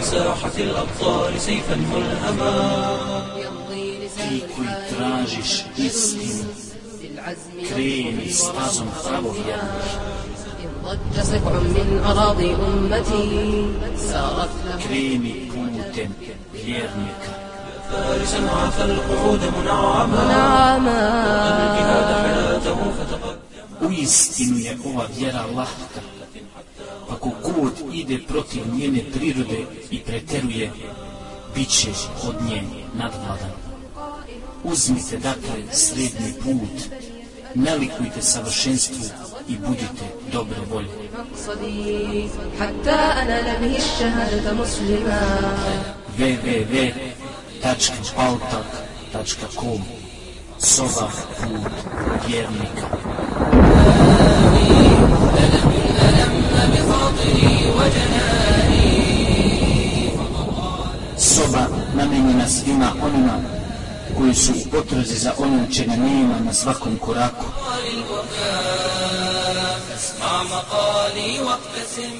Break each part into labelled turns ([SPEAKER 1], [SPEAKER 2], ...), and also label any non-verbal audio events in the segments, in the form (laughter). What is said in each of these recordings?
[SPEAKER 1] ساحة الأبطال سيفا ملهما.
[SPEAKER 2] في كل تراجش اسم. كريم استازم ثربها
[SPEAKER 3] ضج سبع من أراضي أمتي سارت له
[SPEAKER 2] كريمي كوتن ليرمك
[SPEAKER 1] فارسا عفى القعود منعما.
[SPEAKER 3] منعما.
[SPEAKER 1] وقد الجهاد حياته
[SPEAKER 2] فتقدم. ويستن يقوى بير الله Pa ako god ide protiv njene prirode i preteruje, bit će od nje nadvladan. Uzmite dakle srednji put, nalikujte savršenstvu i budite dobro volje. www.altak.com Sova put vjernika. Amin. Soba namenjena svima onima koji su u potrazi za onim čega nema na svakom koraku
[SPEAKER 1] اسمع مقالي واقتسم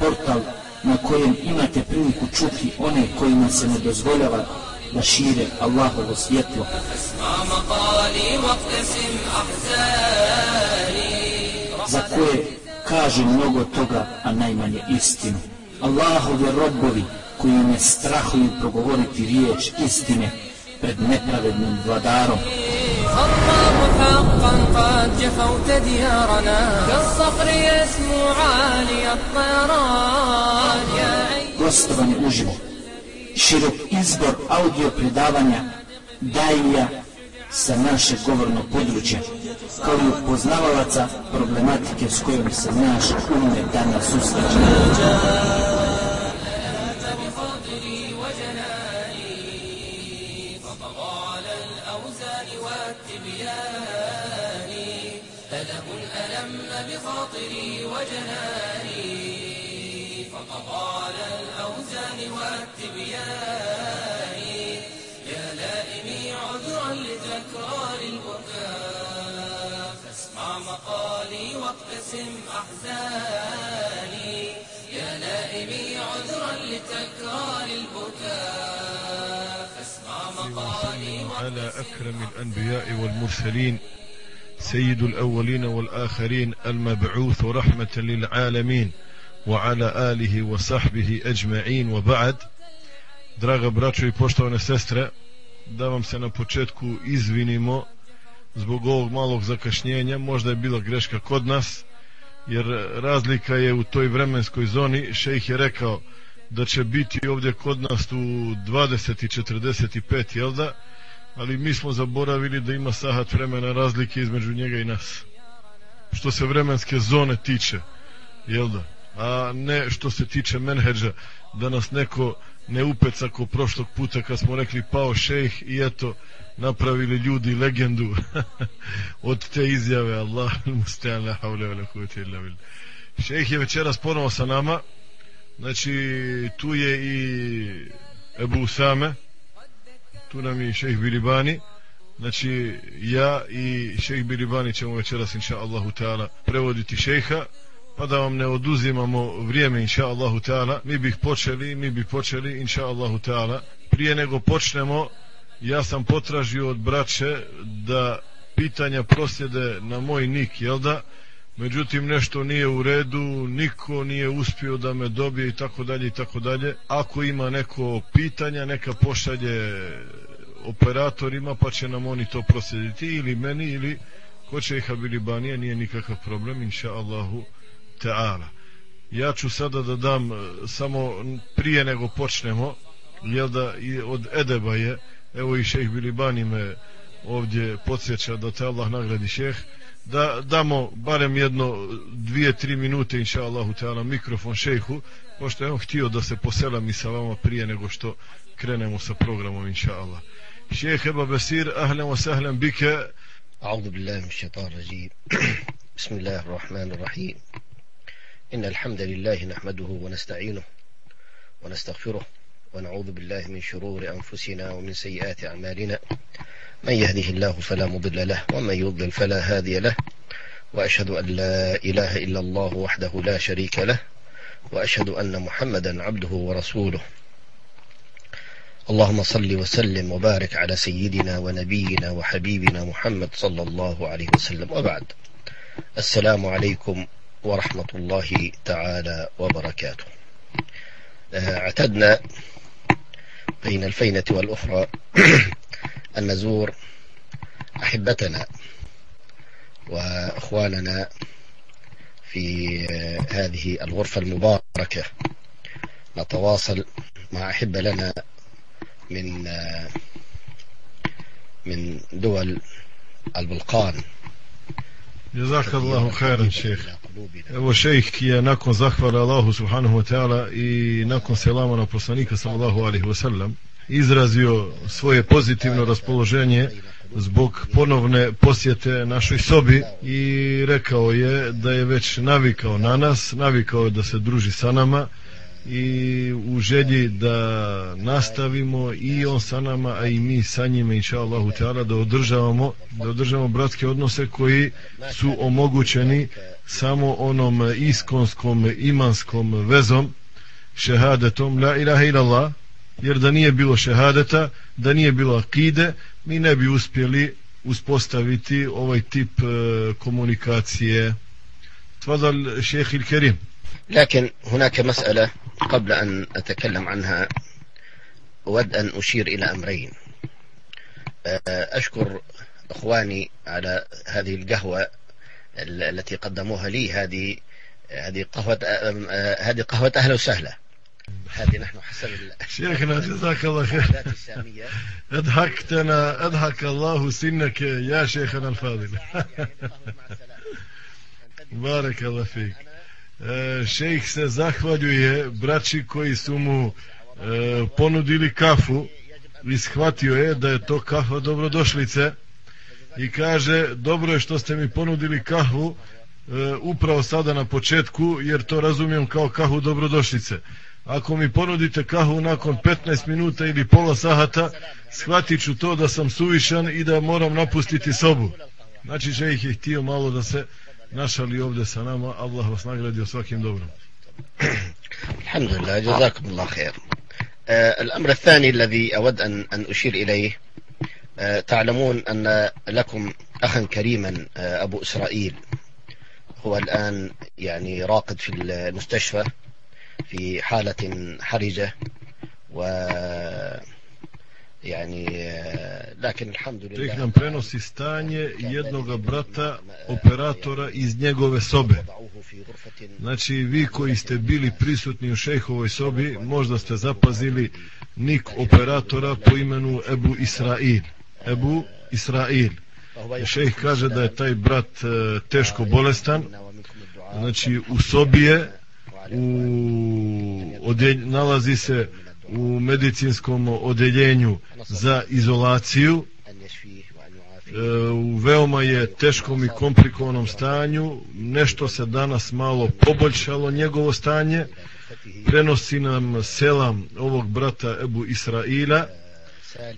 [SPEAKER 2] portal na kojem imate priliku čuti one kojima se ne dozvoljava da šire Allahovo svjetlo.
[SPEAKER 1] اسمع مقالي واقتسم أحزاني
[SPEAKER 2] za koje kaže mnogo toga, a najmanje istinu. Allahovi robovi koji ne strahuju progovoriti riječ istine pred nepravednim vladarom.
[SPEAKER 1] الله حقا قد جفوت ديارنا كالصقر يسمو عالي الطيران يا أيها
[SPEAKER 2] Gostovanje uživo. Širok izbor audio predavanja daija sa naše govorno područje, kao i upoznavalaca problematike s kojom se naš umet danas susreće.
[SPEAKER 4] على أكرم الأنبياء والمرسلين سيد الأولين والآخرين المبعوث رحمة للعالمين وعلى آله وصحبه أجمعين وبعد Draga braćo i poštovane sestre, da vam se na početku izvinimo zbog ovog malog zakašnjenja, možda je bila greška kod nas, jer razlika je u toj vremenskoj zoni, šejh je rekao da će biti ovdje kod nas u 20.45, jel da? Ali mi smo zaboravili da ima sahat vremena razlike između njega i nas. Što se vremenske zone tiče, jel da? A ne što se tiče menheđa, da nas neko ne upeca ko prošlog puta kad smo rekli pao šejh i eto napravili ljudi legendu (laughs) od te izjave Allah mustajan la havle kuvvete illa billah. Šejh je večeras ponovo sa nama. Znači tu je i Ebu Usame, tu nam je šejh Bilibani. Znači ja i šejh Bilibani ćemo večeras inša Allahu Teala prevoditi šejha pa da vam ne oduzimamo vrijeme inša Allahu Teala. Mi bih počeli, mi bi počeli inša Allahu Teala. Prije nego počnemo ja sam potražio od braće da pitanja prosjede na moj nik, jel da? Međutim nešto nije u redu, niko nije uspio da me dobije i tako dalje i tako dalje. Ako ima neko pitanja, neka pošalje operatorima pa će nam oni to prosjediti ili meni ili ko će ih Abilibanije, nije nikakav problem, inša Allahu ta'ala. Ja ću sada da dam e, samo prije nego počnemo, jel da i od Edeba je, evo i šejh Bilibani me ovdje podsjeća da te Allah nagradi šejh, da damo barem jedno dvije, tri minute inša Allahu Teala mikrofon šejhu, pošto je on htio da se poselam i sa vama prije nego što krenemo sa programom inša Allah. Šejh Eba Besir, ahlen wa sahlen bike,
[SPEAKER 5] أعوذ بالله من الشيطان الرجيم (clears throat) بسم الله الرحمن الرحيم إن الحمد لله نحمده ونستعينه ونستغفره ونعوذ بالله من شرور أنفسنا ومن سيئات أعمالنا من يهده الله فلا مضل له ومن يضلل فلا هادي له وأشهد أن لا إله إلا الله وحده لا شريك له وأشهد أن محمدا عبده ورسوله. اللهم صل وسلم وبارك على سيدنا ونبينا وحبيبنا محمد صلى الله عليه وسلم. وبعد السلام عليكم ورحمة الله تعالى وبركاته. اعتدنا بين الفينة والأخرى. (clears throat) أن نزور أحبتنا وأخواننا في هذه الغرفة المباركة نتواصل مع أحبة لنا من من دول البلقان
[SPEAKER 4] جزاك الله خيرا شيخ Evo šejh je nakon zahvala Allahu subhanahu wa ta'ala i nakon selama na poslanika sallallahu alaihi wa sallam izrazio svoje pozitivno raspoloženje zbog ponovne posjete našoj sobi i rekao je da je već navikao na nas, navikao je da se druži sa nama i u želji da nastavimo i on sa nama, a i mi sa njime, inša Allahu Teala, da održavamo, da održavamo bratske odnose koji su omogućeni samo onom iskonskom, imanskom vezom, šehadetom, la ilaha ilallah, jer da nije bilo šehadeta, da nije bilo akide, mi ne bi uspjeli uspostaviti ovaj tip e, komunikacije. Tvadal šeheh il Kerim.
[SPEAKER 5] لكن هناك مسألة قبل أن أتكلم عنها أود أن أشير إلى أمرين أشكر أخواني على هذه القهوة التي قدموها لي هذه هذه قهوة هذه قهوة أهلا وسهلا هذه نحن حسب
[SPEAKER 4] شيخنا جزاك الله خير أضحكتنا أضحك الله سنك يا شيخنا الفاضل (laughs) بارك الله فيك šejh se zahvaljuje braći koji su mu e, ponudili kafu i shvatio je da je to kafa dobrodošlice i kaže dobro je što ste mi ponudili kahu e, upravo sada na početku jer to razumijem kao kahu dobrodošlice Ako mi ponudite kahu nakon 15 minuta ili pola sahata shvatit ću to da sam suvišan i da moram napustiti sobu znači šejh je htio malo da se našali ovdje sa nama Allah vas nagradio svakim dobrom
[SPEAKER 5] جزاكم الله خير آه الأمر الثاني الذي أود أن, أن أشير إليه آه تعلمون أن لكم أخا كريما آه أبو إسرائيل هو الآن يعني راقد في المستشفى في حالة حرجة و يعني لكن الحمد لله
[SPEAKER 4] Tek nam prenosi stanje jednog brata operatora iz njegove sobe. Znači vi koji ste bili prisutni u šejhovoj sobi, možda ste zapazili nik operatora po imenu Ebu Israil. Ebu Israil. Šejh kaže da je taj brat teško bolestan. Znači u sobi je u odjelj, nalazi se u medicinskom odeljenju za izolaciju. E, u veoma je teškom i komplikovanom stanju. Nešto se danas malo poboljšalo njegovo stanje. Prenosi nam selam ovog brata Ebu Israila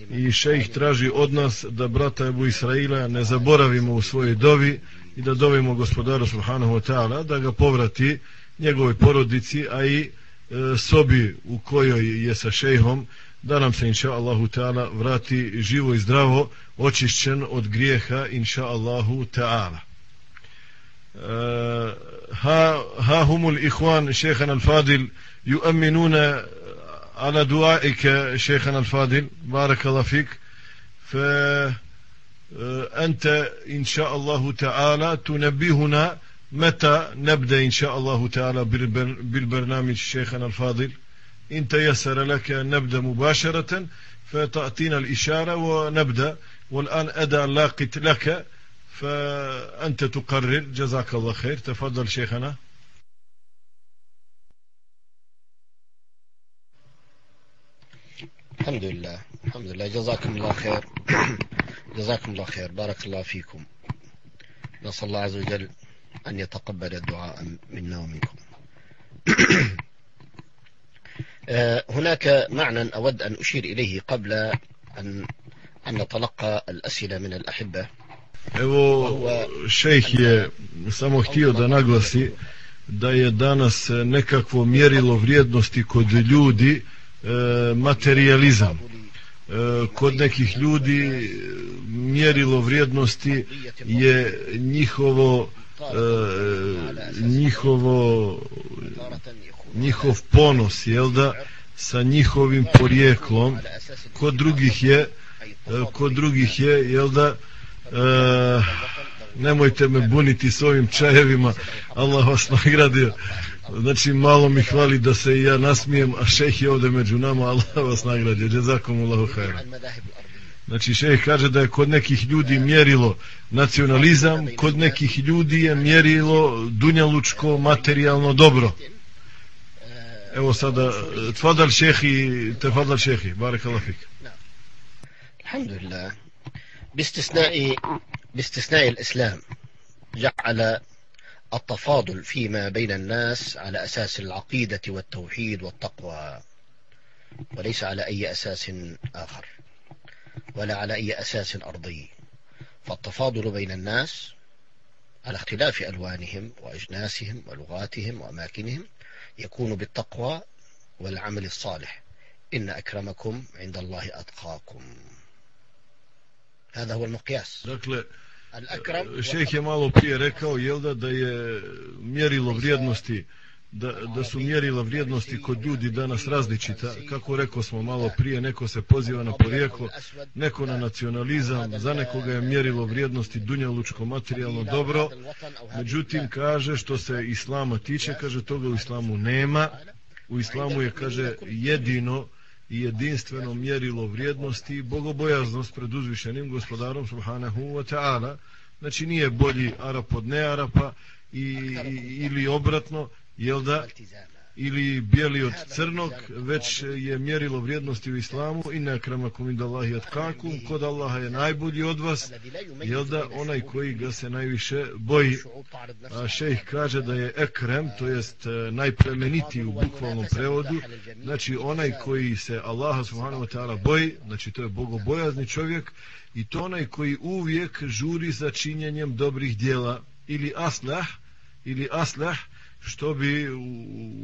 [SPEAKER 4] i šejh traži od nas da brata Ebu Israila ne zaboravimo u svojoj dovi i da dovimo gospodaru Subhanahu wa ta'ala da ga povrati njegovoj porodici a i E, sobi u kojoj je sa šejhom da nam se inša Allahu ta'ala vrati živo i zdravo očišćen od grijeha inša Allahu ta'ala آه، ها ها هم الإخوان شيخنا الفاضل يؤمنون على دعائك شيخنا الفاضل بارك الله فيك فأنت إن شاء الله تعالى تنبهنا متى نبدأ إن شاء الله تعالى بالبرنامج شيخنا الفاضل؟ إن تيسر لك أن نبدأ مباشرة فتأتينا الإشارة ونبدأ والآن أدى لاقت لك فأنت تقرر. جزاك الله خير. تفضل شيخنا.
[SPEAKER 5] الحمد لله. الحمد لله. جزاكم الله خير. (coughs) جزاكم الله خير. بارك الله فيكم. نسأل الله عز وجل أن يتقبل الدعاء منا ومنكم (clears throat) آه، هناك معنى أود أن أشير إليه قبل أن أن نتلقى الأسئلة من الأحبة
[SPEAKER 4] Evo, šejh je samo htio da naglasi da je danas nekakvo mjerilo vrijednosti kod ljudi e, materializam. E, kod nekih ljudi mjerilo vrijednosti je njihovo e, E, njihovo njihov ponos, jel da, sa njihovim porijeklom, kod drugih je, e, kod drugih je, jel da, e, nemojte me buniti s ovim čajevima, Allah vas nagradio. Znači, malo mi hvali da se i ja nasmijem, a šejh je ovde među nama, Allah vas nagradio. jazakumullahu hajra. Znači, šejh kaže da je kod nekih ljudi mjerilo nacionalizam, kod nekih ljudi je mjerilo dunjalučko materijalno dobro. evo sada تفضل شيخي بارك الله فيك
[SPEAKER 5] الحمد لله باستثناء باستثناء الإسلام جعل التفاضل فيما بين الناس على أساس العقيدة والتوحيد والتقوى وليس على أي أساس آخر ولا على أي أساس أرضي. فالتفاضل بين الناس على اختلاف ألوانهم وأجناسهم ولغاتهم وأماكنهم يكون بالتقوى والعمل الصالح. إن أكرمكم عند الله أتقاكم. هذا هو المقياس.
[SPEAKER 4] Dakle šejh je malo prije rekao jel da da je mjerilo vrijednosti da, da su mjerila vrijednosti kod ljudi danas različita. Kako rekao smo malo prije neko se poziva na porijeklo neko na nacionalizam za nekoga je mjerilo vrijednosti dunjalučko materijalno dobro. Međutim kaže što se islama tiče kaže toga u islamu nema. U islamu je kaže jedino i jedinstveno mjerilo vrijednosti i bogobojaznost pred uzvišenim gospodarom subhanahu wa ta'ala. Znači nije bolji Arap od ne Arapa i, i, ili obratno jel da? Ili bijeli od crnog već je mjerilo vrijednosti u islamu. I ne kramakum inda atkakum kod Allaha je najbolji od vas. Jel da? Onaj koji ga se najviše boji. A šejh kaže da je ekrem to jest e, najplemenitiji u bukvalnom prevodu. Znači onaj koji se Allaha subhanahu wa ta'ala boji znači to je bogobojazni čovjek i to onaj koji uvijek žuri za činjenjem dobrih dijela. Ili aslah ili aslah što bi u,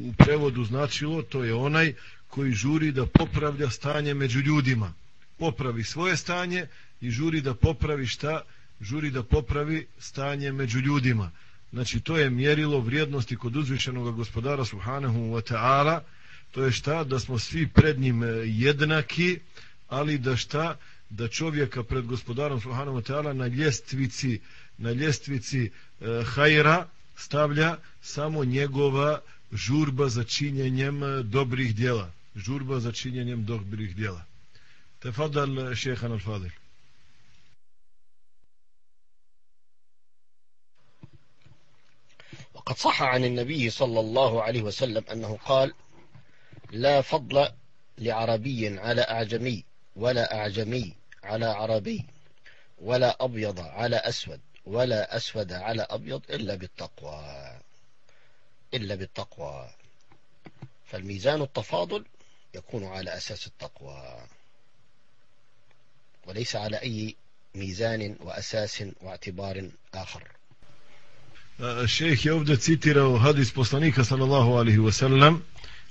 [SPEAKER 4] u prevodu značilo to je onaj koji žuri da popravlja stanje među ljudima. Popravi svoje stanje i žuri da popravi šta? Žuri da popravi stanje među ljudima. Znači to je mjerilo vrijednosti kod uzvišenog gospodara subhanahu wa ta'ala. To je šta? Da smo svi pred njim e, jednaki ali da šta? Da čovjeka pred gospodarom subhanahu wa ta'ala na ljestvici na ljestvici e, hajra stavlja samo njegova žurba za činjenjem dobrih djela. Žurba za činjenjem dobrih djela. Tefadal šehan al-Fadil.
[SPEAKER 5] وقد صح عن النبي صلى الله عليه وسلم أنه قال لا فضل لعربي على أعجمي ولا أعجمي على عربي ولا أبيض على أسود ولا أسود على أبيض إلا بالتقوى إلا بالتقوى. فالميزان التفاضل يكون على أساس التقوى وليس على أي ميزان وأساس واعتبار آخر.
[SPEAKER 4] الشيخ je ovdje citirao hadis poslanika sallallahu alaihi wasallam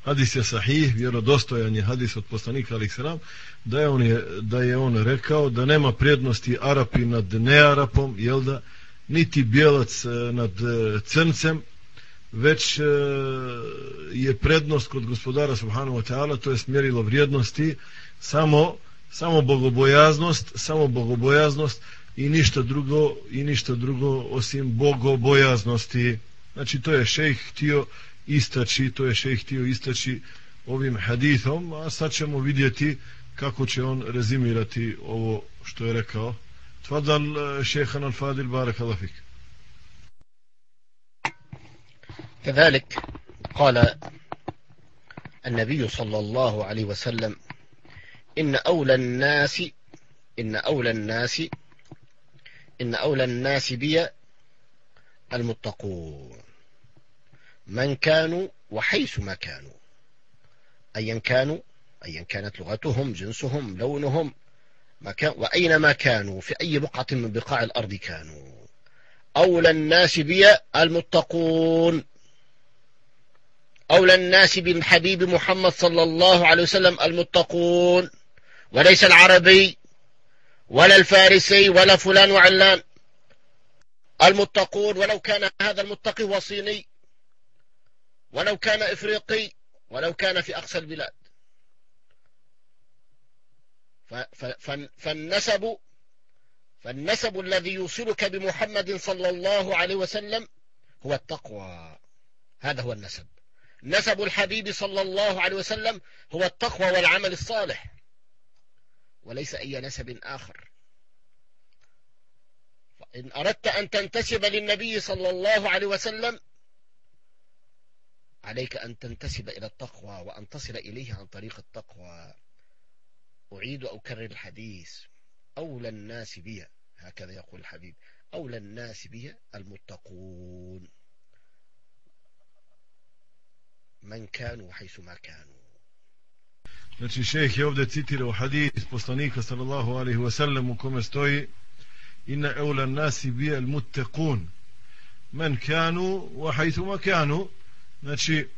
[SPEAKER 4] hadis je sahih, vjerodostojan je hadis od poslanika ali sram, da je on, je, da je on rekao da nema prednosti Arapi nad nearapom, jel da niti bijelac e, nad e, crncem, već e, je prednost kod gospodara Subhanahu wa ta'ala, to je smjerilo vrijednosti, samo, samo bogobojaznost, samo bogobojaznost i ništa drugo, i ništa drugo osim bogobojaznosti. Znači to je šejh htio istači, to je šejh htio istači ovim hadithom, a sad ćemo vidjeti kako će on rezimirati ovo što je rekao. Tfadal šehhan al-Fadil, barak Allah fik.
[SPEAKER 5] كذلك قال النبي صلى الله عليه وسلم إن أولى الناس إن أولى الناس إن أولى الناس بي المتقون من كانوا وحيث ما كانوا. أيا كانوا أيا كانت لغتهم جنسهم لونهم مكان وأينما كانوا في أي بقعة من بقاع الأرض كانوا. أولى الناس بي المتقون. أولى الناس بالحبيب محمد صلى الله عليه وسلم المتقون. وليس العربي ولا الفارسي ولا فلان وعلان. المتقون ولو كان هذا المتقي وصيني ولو كان إفريقي ولو كان في أقصى البلاد. فالنسب فالنسب الذي يوصلك بمحمد صلى الله عليه وسلم هو التقوى. هذا هو النسب. نسب الحبيب صلى الله عليه وسلم هو التقوى والعمل الصالح. وليس أي نسب آخر. فإن أردت أن تنتسب للنبي صلى الله عليه وسلم عليك أن تنتسب إلى التقوى وأن تصل إليه عن طريق التقوى. أعيد وأكرر الحديث. أولى الناس بي. هكذا يقول الحبيب. أولى الناس بي المتقون. من كانوا حيث ما كانوا.
[SPEAKER 4] Znači šejh je ovdje citirao hadis poslanika sallallahu alaihi wa sallam u kome stoji inna eula nasi bi al muttaqun men kanu wa hajthu kanu. Znači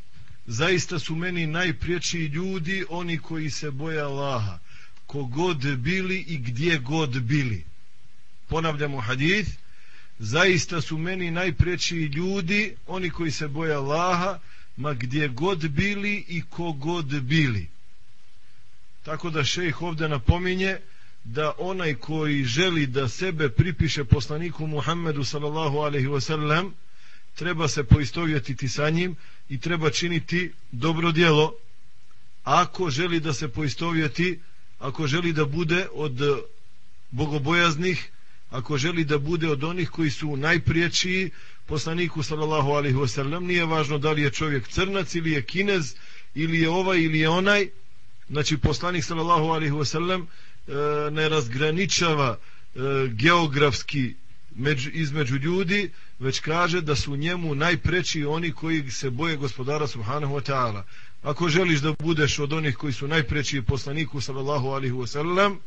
[SPEAKER 4] zaista su meni najpriječi ljudi oni koji se boja Allaha. Kogod bili i gdje god bili. Ponavljamo hadis zaista su meni najpreći ljudi oni koji se boja Allaha ma gdje god bili i kogod bili. Tako da šejh ovdje napominje da onaj koji želi da sebe pripiše poslaniku Muhammedu sallallahu alaihi wasallam treba se poistovjetiti sa njim i treba činiti dobro djelo. Ako želi da se poistovjeti ako želi da bude od bogobojaznih ako želi da bude od onih koji su najpriječiji poslaniku sallallahu alaihi wasallam nije važno da li je čovjek crnac ili je kinez ili je ovaj ili je onaj znači poslanik sallallahu alaihi wasallam e, ne razgraničava e, geografski među, između ljudi već kaže da su njemu najpreći oni koji se boje gospodara subhanahu wa ta'ala ako želiš da budeš od onih koji su najpreći poslaniku sallallahu alaihi wasallam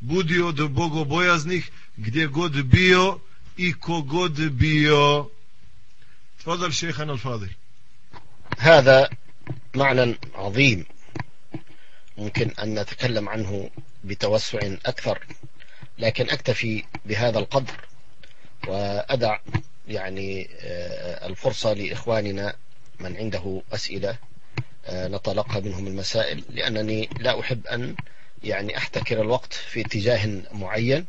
[SPEAKER 4] budi od bogobojaznih gdje god bio i kogod bio تفضل شيخنا الفاضل
[SPEAKER 5] هذا معنى عظيم ممكن أن نتكلم عنه بتوسع أكثر لكن أكتفي بهذا القدر وأدع يعني الفرصة لإخواننا من عنده أسئلة نتلقى منهم المسائل. لأنني لا أحب أن يعني أحتكر الوقت في اتجاه معين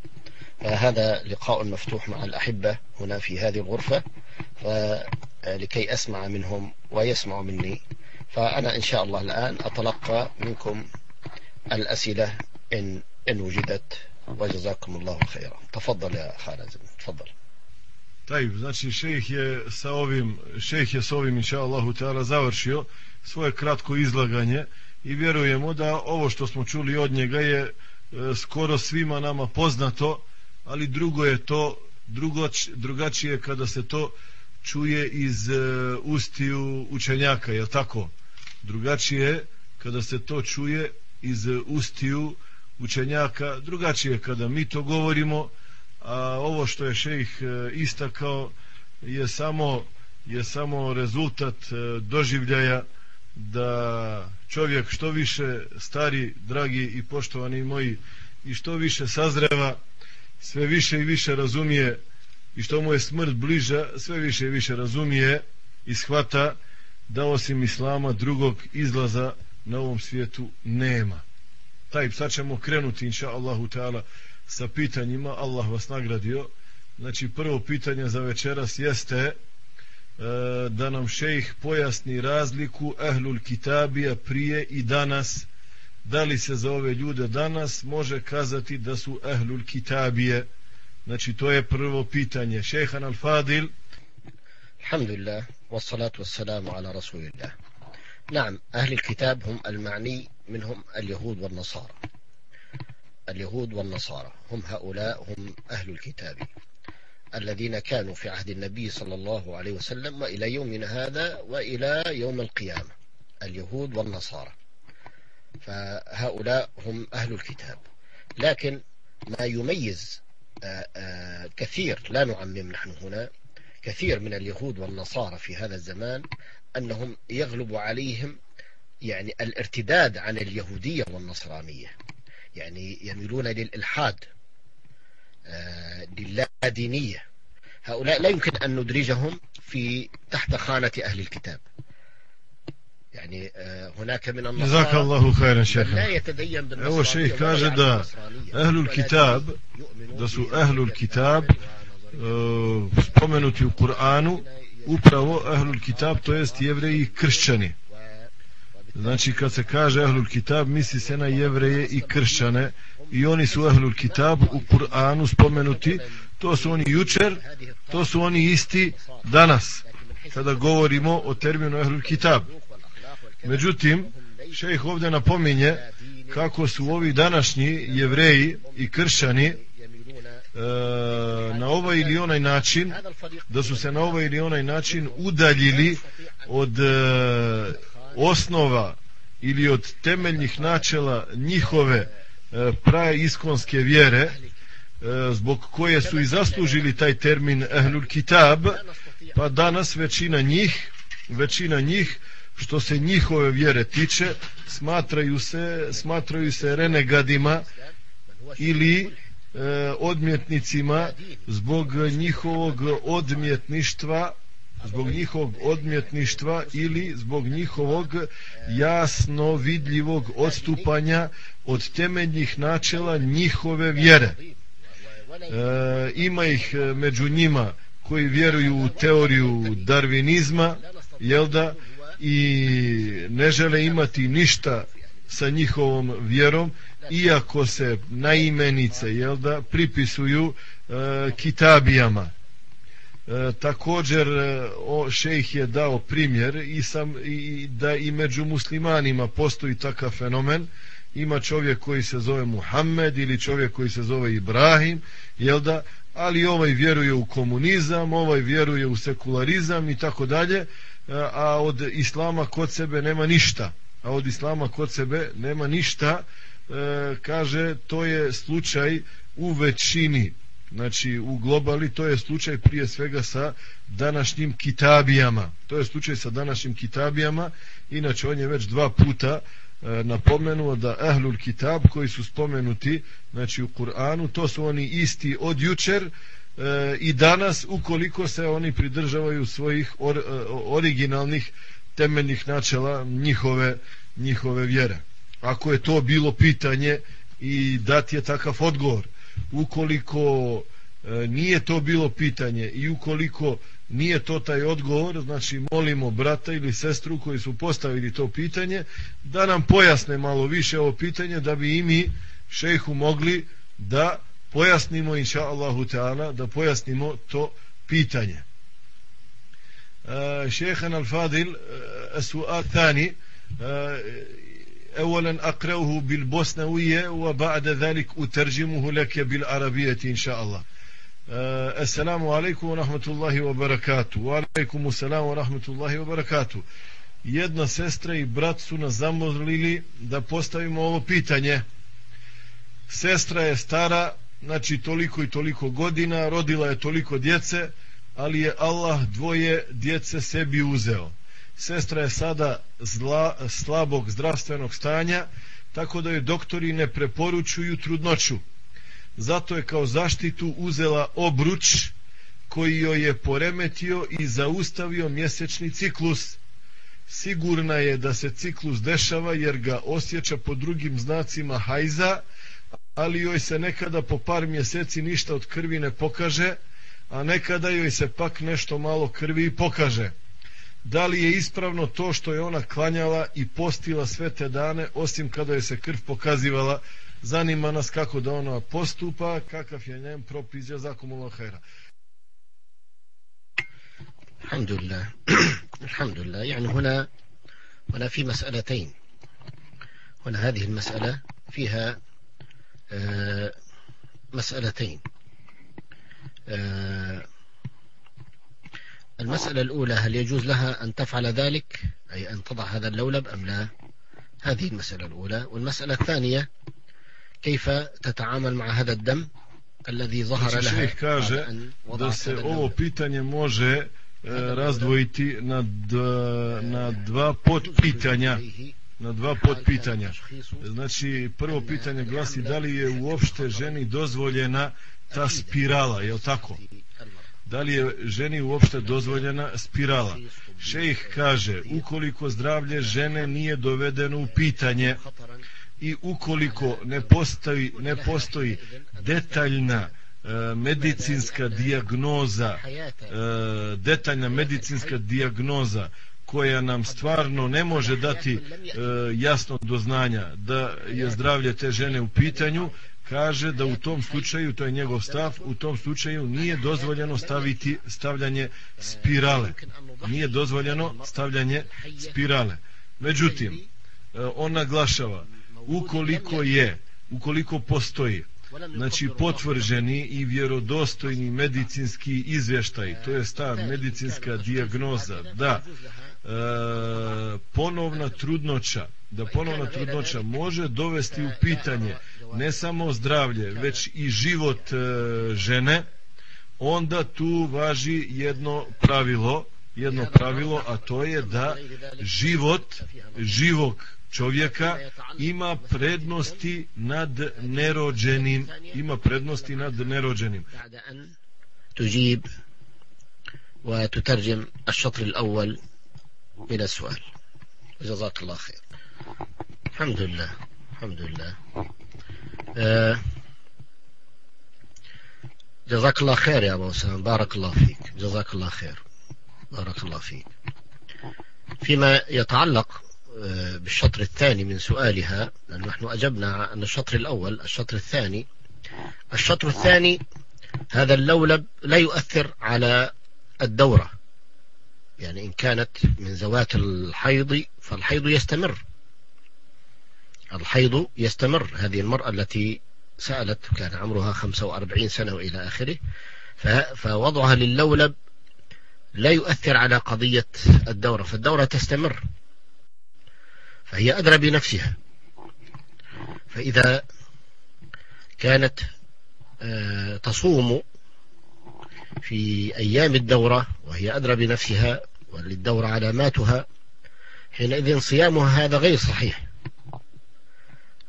[SPEAKER 5] فهذا لقاء مفتوح مع الأحبة هنا في هذه الغرفة فلكي أسمع منهم ويسمعوا مني. فأنا إن شاء الله الآن أتلقى منكم الأسئلة إن, إن وجدت وجزاكم الله خيرا. تفضل يا خالد تفضل.
[SPEAKER 4] Taj, znači šejh je sa ovim, šejh je sa ovim inša Allahu završio svoje kratko izlaganje i vjerujemo da ovo što smo čuli od njega je e, skoro svima nama poznato, ali drugo je to, drugoč, drugačije kada se to čuje iz e, ustiju učenjaka, je tako? Drugačije kada se to čuje iz e, ustiju učenjaka, drugačije kada mi to govorimo, a ovo što je šejh e, istakao je samo je samo rezultat e, doživljaja da čovjek što više stari, dragi i poštovani moji i što više sazreva sve više i više razumije i što mu je smrt bliža, sve više i više razumije i shvata da osim Islama drugog izlaza na ovom svijetu nema. Taj sad ćemo krenuti, inša Allahu ta'ala, sa pitanjima. Allah vas nagradio. Znači, prvo pitanje za večeras jeste e, da nam šejh pojasni razliku ehlul kitabija prije i danas. Da li se za ove ljude danas može kazati da su ehlul kitabije? Znači, to je prvo pitanje. Šejhan al-Fadil.
[SPEAKER 5] Alhamdulillah, wassalatu wassalamu ala rasulillah. نعم أهل الكتاب هم المعني منهم اليهود والنصارى اليهود والنصارى هم هؤلاء هم أهل الكتاب. الذين كانوا في عهد النبي صلى الله عليه وسلم وإلى يومنا هذا وإلى يوم القيامة اليهود والنصارى. فهؤلاء هم أهل الكتاب. لكن ما يميز آه، آه، كثير لا نعمم نحن هنا كثير من اليهود والنصارى في هذا الزمان أنهم يغلب عليهم يعني الارتداد عن اليهودية والنصرانية. يعني يميلون للإلحاد آه، للادينية. هؤلاء لا يمكن أن ندرجهم في تحت خانة أهل الكتاب. يعني آه، هناك من النصارى
[SPEAKER 4] جزاك الله خيرا شيخ
[SPEAKER 5] لا يتدين بالنصرانية
[SPEAKER 4] ehlul kitab,
[SPEAKER 5] يؤمنون
[SPEAKER 4] da su
[SPEAKER 5] بالله
[SPEAKER 4] ehlul kitab
[SPEAKER 5] واليوم
[SPEAKER 4] e, spomenuti u Kur'anu upravo ehlul kitab, to jest jevreji i kršćani. Znači kad se kaže ehlul kitab misli se na jevreje i kršćane. I oni su ehlul kitab u Kur'anu spomenuti. To su oni jučer to su oni isti danas kada govorimo o terminu ehlul kitab. Međutim šejh ovdje napominje kako su ovi današnji jevreji i kršćani e, na ovaj ili onaj način da su se na ovaj ili onaj način udaljili od e, osnova ili od temeljnih načela njihove e, praiskonske vjere e, zbog koje su i zaslužili taj termin ehlul kitab pa danas većina njih većina njih što se njihove vjere tiče smatraju se smatraju se renegadima ili e, odmjetnicima zbog njihovog odmjetništva zbog njihovog odmjetništva ili zbog njihovog jasno vidljivog odstupanja od temeljnih načela njihove vjere. E, ima ih e, među njima koji vjeruju u teoriju darvinizma, jel da, i ne žele imati ništa sa njihovom vjerom, iako se naimenice, jel da, pripisuju e, kitabijama E, također e, o, šejh je dao primjer i, sam, i da i među muslimanima postoji takav fenomen. Ima čovjek koji se zove Muhammed ili čovjek koji se zove Ibrahim jel da? Ali ovaj vjeruje u komunizam ovaj vjeruje u sekularizam i tako dalje e, a od islama kod sebe nema ništa. A od islama kod sebe nema ništa. E, kaže to je slučaj u većini znači u globali to je slučaj prije svega sa današnjim kitabijama. To je slučaj sa današnjim kitabijama. Inače on je već dva puta e, napomenuo da ahlul kitab koji su spomenuti znači u Kur'anu to su oni isti od jučer e, i danas ukoliko se oni pridržavaju svojih or, e, originalnih temeljnih načela njihove njihove vjere. Ako je to bilo pitanje i dati je takav odgovor ukoliko e, nije to bilo pitanje i ukoliko nije to taj odgovor, znači molimo brata ili sestru koji su postavili to pitanje da nam pojasne malo više ovo pitanje da bi i mi šejhu mogli da pojasnimo inša Allahu Teala da pojasnimo to pitanje. E, šehan al-Fadil e, su'at thani e, اولا اقراه بالبوسنويه وبعد ذلك اترجمه لك بالعربيه ان شاء الله السلام عليكم ورحمه الله وبركاته وعليكم السلام ورحمه الله وبركاته jedna sestra i brat su nas zamolili da postavimo ovo pitanje sestra je stara znači toliko i toliko godina rodila je toliko djece ali je Allah dvoje djece sebi uzeo sestra je sada zla, slabog zdravstvenog stanja tako da joj doktori ne preporučuju trudnoću zato je kao zaštitu uzela obruč koji joj je poremetio i zaustavio mjesečni ciklus. Sigurna je da se ciklus dešava jer ga osjeća po drugim znacima hajza, ali joj se nekada po par mjeseci ništa od krvi ne pokaže, a nekada joj se pak nešto malo krvi pokaže Da li je ispravno to što je ona klanjala i postila sve te dane, osim kada je se krv pokazivala, zanima nas kako da ona postupa, kakav je njen propis, jazakumullah hajra.
[SPEAKER 5] الحمد لله (clears throat) الحمد لله يعني هنا هنا في مسألتين هنا هذه المسألة فيها آه، مسألتين آه، المسألة الأولى هل يجوز لها أن تفعل ذلك أي أن تضع هذا اللولب أم لا هذه المسألة الأولى والمسألة الثانية كيف تتعامل مع هذا الدم الذي ظهر لها بعد أن
[SPEAKER 4] da
[SPEAKER 5] وضعت
[SPEAKER 4] se ovo pitanje može e, razdvojiti na, d, na dva podpitanja na dva podpitanja znači prvo pitanje glasi da li je uopšte ženi dozvoljena ta spirala je li tako da li je ženi uopšte dozvoljena spirala? Šejh kaže ukoliko zdravlje žene nije dovedeno u pitanje i ukoliko ne postoji, ne postoji detaljna e, medicinska dijagnoza e, detaljna medicinska dijagnoza koja nam stvarno ne može dati e, jasno do znanja da je zdravlje te žene u pitanju kaže da u tom slučaju to je njegov stav u tom slučaju nije dozvoljeno staviti stavljanje spirale. Nije dozvoljeno stavljanje spirale. Međutim e, on naglašava ukoliko je ukoliko postoji znači potvrđeni i vjerodostojni medicinski izvještaj to je ta medicinska dijagnoza da e, ponovna trudnoća da ponovna trudnoća može dovesti u pitanje ne samo zdravlje već i život e, žene onda tu važi jedno pravilo jedno pravilo a to je da život živog čovjeka ima prednosti nad nerođenim ima prednosti nad nerođenim
[SPEAKER 5] بعد أن تجيب وتترجم الشطر الأول من السؤال جزاك الله خير الحمد لله. الحمد لله. آه، جزاك الله خير يا أبو أسامة بارك الله فيك. جزاك الله خير. بارك الله فيك. فيما يتعلق آه، بالشطر الثاني من سؤالها لأن نحن أجبنا عن الشطر الأول الشطر الثاني. الشطر الثاني هذا اللولب لا يؤثر على الدورة. يعني إن كانت من ذوات الحيض فالحيض يستمر. الحيض يستمر. هذه المرأة التي سألت كان عمرها 45 سنة وإلى آخره فوضعها للولب لا يؤثر على قضية الدورة فالدورة تستمر فهي أدرى بنفسها. فإذا كانت آه، تصوم في أيام الدورة وهي أدرى بنفسها وللدورة علاماتها حينئذ صيامها هذا غير صحيح.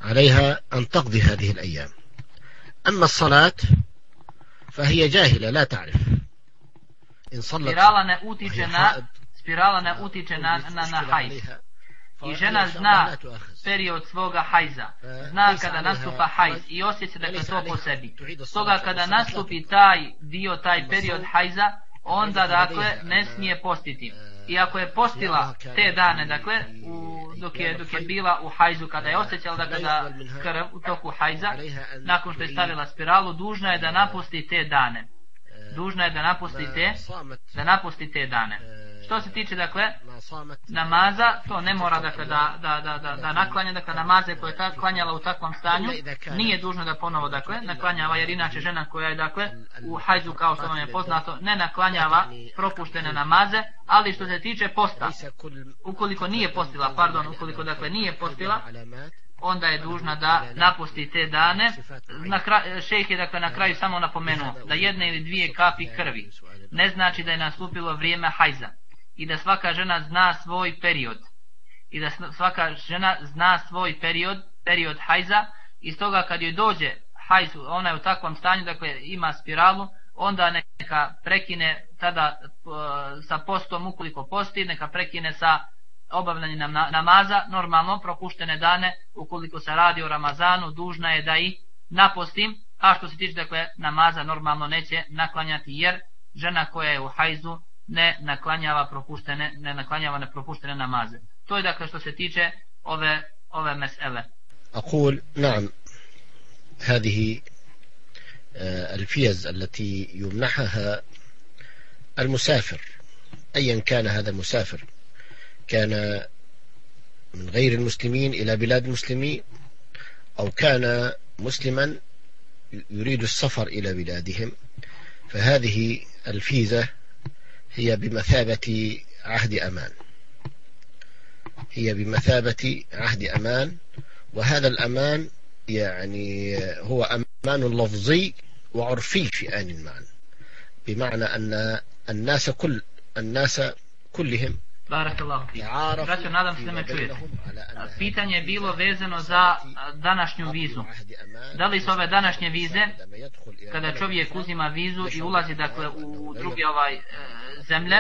[SPEAKER 5] عليها أن تقضي هذه الأيام أما الصلاة فهي جاهلة لا تعرف إن صلت
[SPEAKER 6] Spirala ne utiče
[SPEAKER 5] وهي
[SPEAKER 6] na
[SPEAKER 5] حائض
[SPEAKER 6] spirala ne utiče na, na, na
[SPEAKER 5] مشكلة
[SPEAKER 6] hajz.
[SPEAKER 5] عليها
[SPEAKER 6] I
[SPEAKER 5] فإن
[SPEAKER 6] žena
[SPEAKER 5] شاء الله
[SPEAKER 6] zna
[SPEAKER 5] لا تؤاخذ.
[SPEAKER 6] period svoga hajza. Zna kada nastupa hajz i osjeća dakle to po sebi. Stoga kada nastupi taj dio, taj period hajza, onda dakle ne smije postiti. I ako je postila te dane, dakle, u, dok, je, dok je bila u hajzu, kada je osjećala dakle, da krv u toku hajza, nakon što je stavila spiralu, dužna je da napusti te dane. Dužna je da napusti te, da napusti te dane što se tiče dakle namaza to ne mora dakle da, da, da, da, da naklanja dakle namaze koje je ta, klanjala u takvom stanju nije dužno da ponovo dakle naklanjava jer inače žena koja je dakle u hajzu kao što vam je poznato ne naklanjava propuštene namaze ali što se tiče posta ukoliko nije postila pardon ukoliko dakle nije postila onda je dužna da napusti te dane. Na šejh je dakle na kraju samo napomenuo da jedne ili dvije kapi krvi ne znači da je nastupilo vrijeme hajza i da svaka žena zna svoj period. I da svaka žena zna svoj period, period hajza i stoga kad joj dođe hajz, ona je u takvom stanju, dakle ima spiralu, onda neka prekine tada e, sa postom ukoliko posti, neka prekine sa obavljanjem nam, namaza, normalno propuštene dane, ukoliko se radi o Ramazanu, dužna je da i napostim, a što se tiče dakle namaza normalno neće naklanjati jer žena koja je u hajzu ne naklanjava propuštene ne naklanjava nepropuštene namaze. To je dakle što se tiče ove ove mesele.
[SPEAKER 5] أقول نعم هذه الفيز التي يمنحها المسافر أيا كان هذا المسافر كان من غير المسلمين إلى بلاد المسلمين أو كان مسلما يريد السفر إلى بلادهم فهذه الفيزة هي بمثابة عهد أمان. هي بمثابة عهد أمان. وهذا الأمان يعني هو أمان لفظي وعرفي في آن المعنى. بمعنى أن الناس كل الناس كلهم
[SPEAKER 6] Barakallahu. Braćo, nadam se da me čujete. Pitanje je bilo vezano za današnju vizu. Da li su ove današnje vize, kada čovjek uzima vizu i ulazi dakle u drugi ovaj e, zemlje,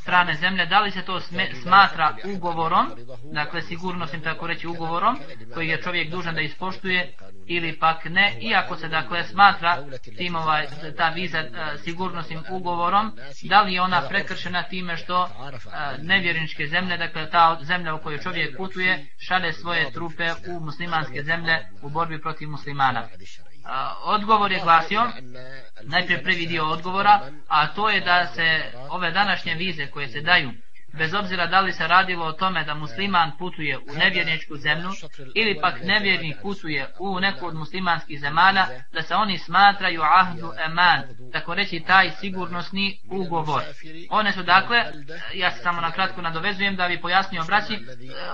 [SPEAKER 6] strane zemlje, da li se to smatra ugovorom, dakle sigurno sam tako reći ugovorom, koji je čovjek dužan da ispoštuje, ili pak ne, iako se dakle smatra tim ovaj, ta viza uh, sigurnosnim ugovorom, da li je ona prekršena time što nevjerničke zemlje, dakle ta zemlja u kojoj čovjek putuje, šale svoje trupe u muslimanske zemlje u borbi protiv muslimana. Odgovor je glasio, najprije prvi dio odgovora, a to je da se ove današnje vize koje se daju bez obzira da li se radilo o tome da musliman putuje u nevjerničku zemlju ili pak nevjernik putuje u neku od muslimanskih zemana, da se oni smatraju ahdu eman, tako reći taj sigurnosni ugovor. One su dakle, ja se samo na kratko nadovezujem da bi pojasnio braći,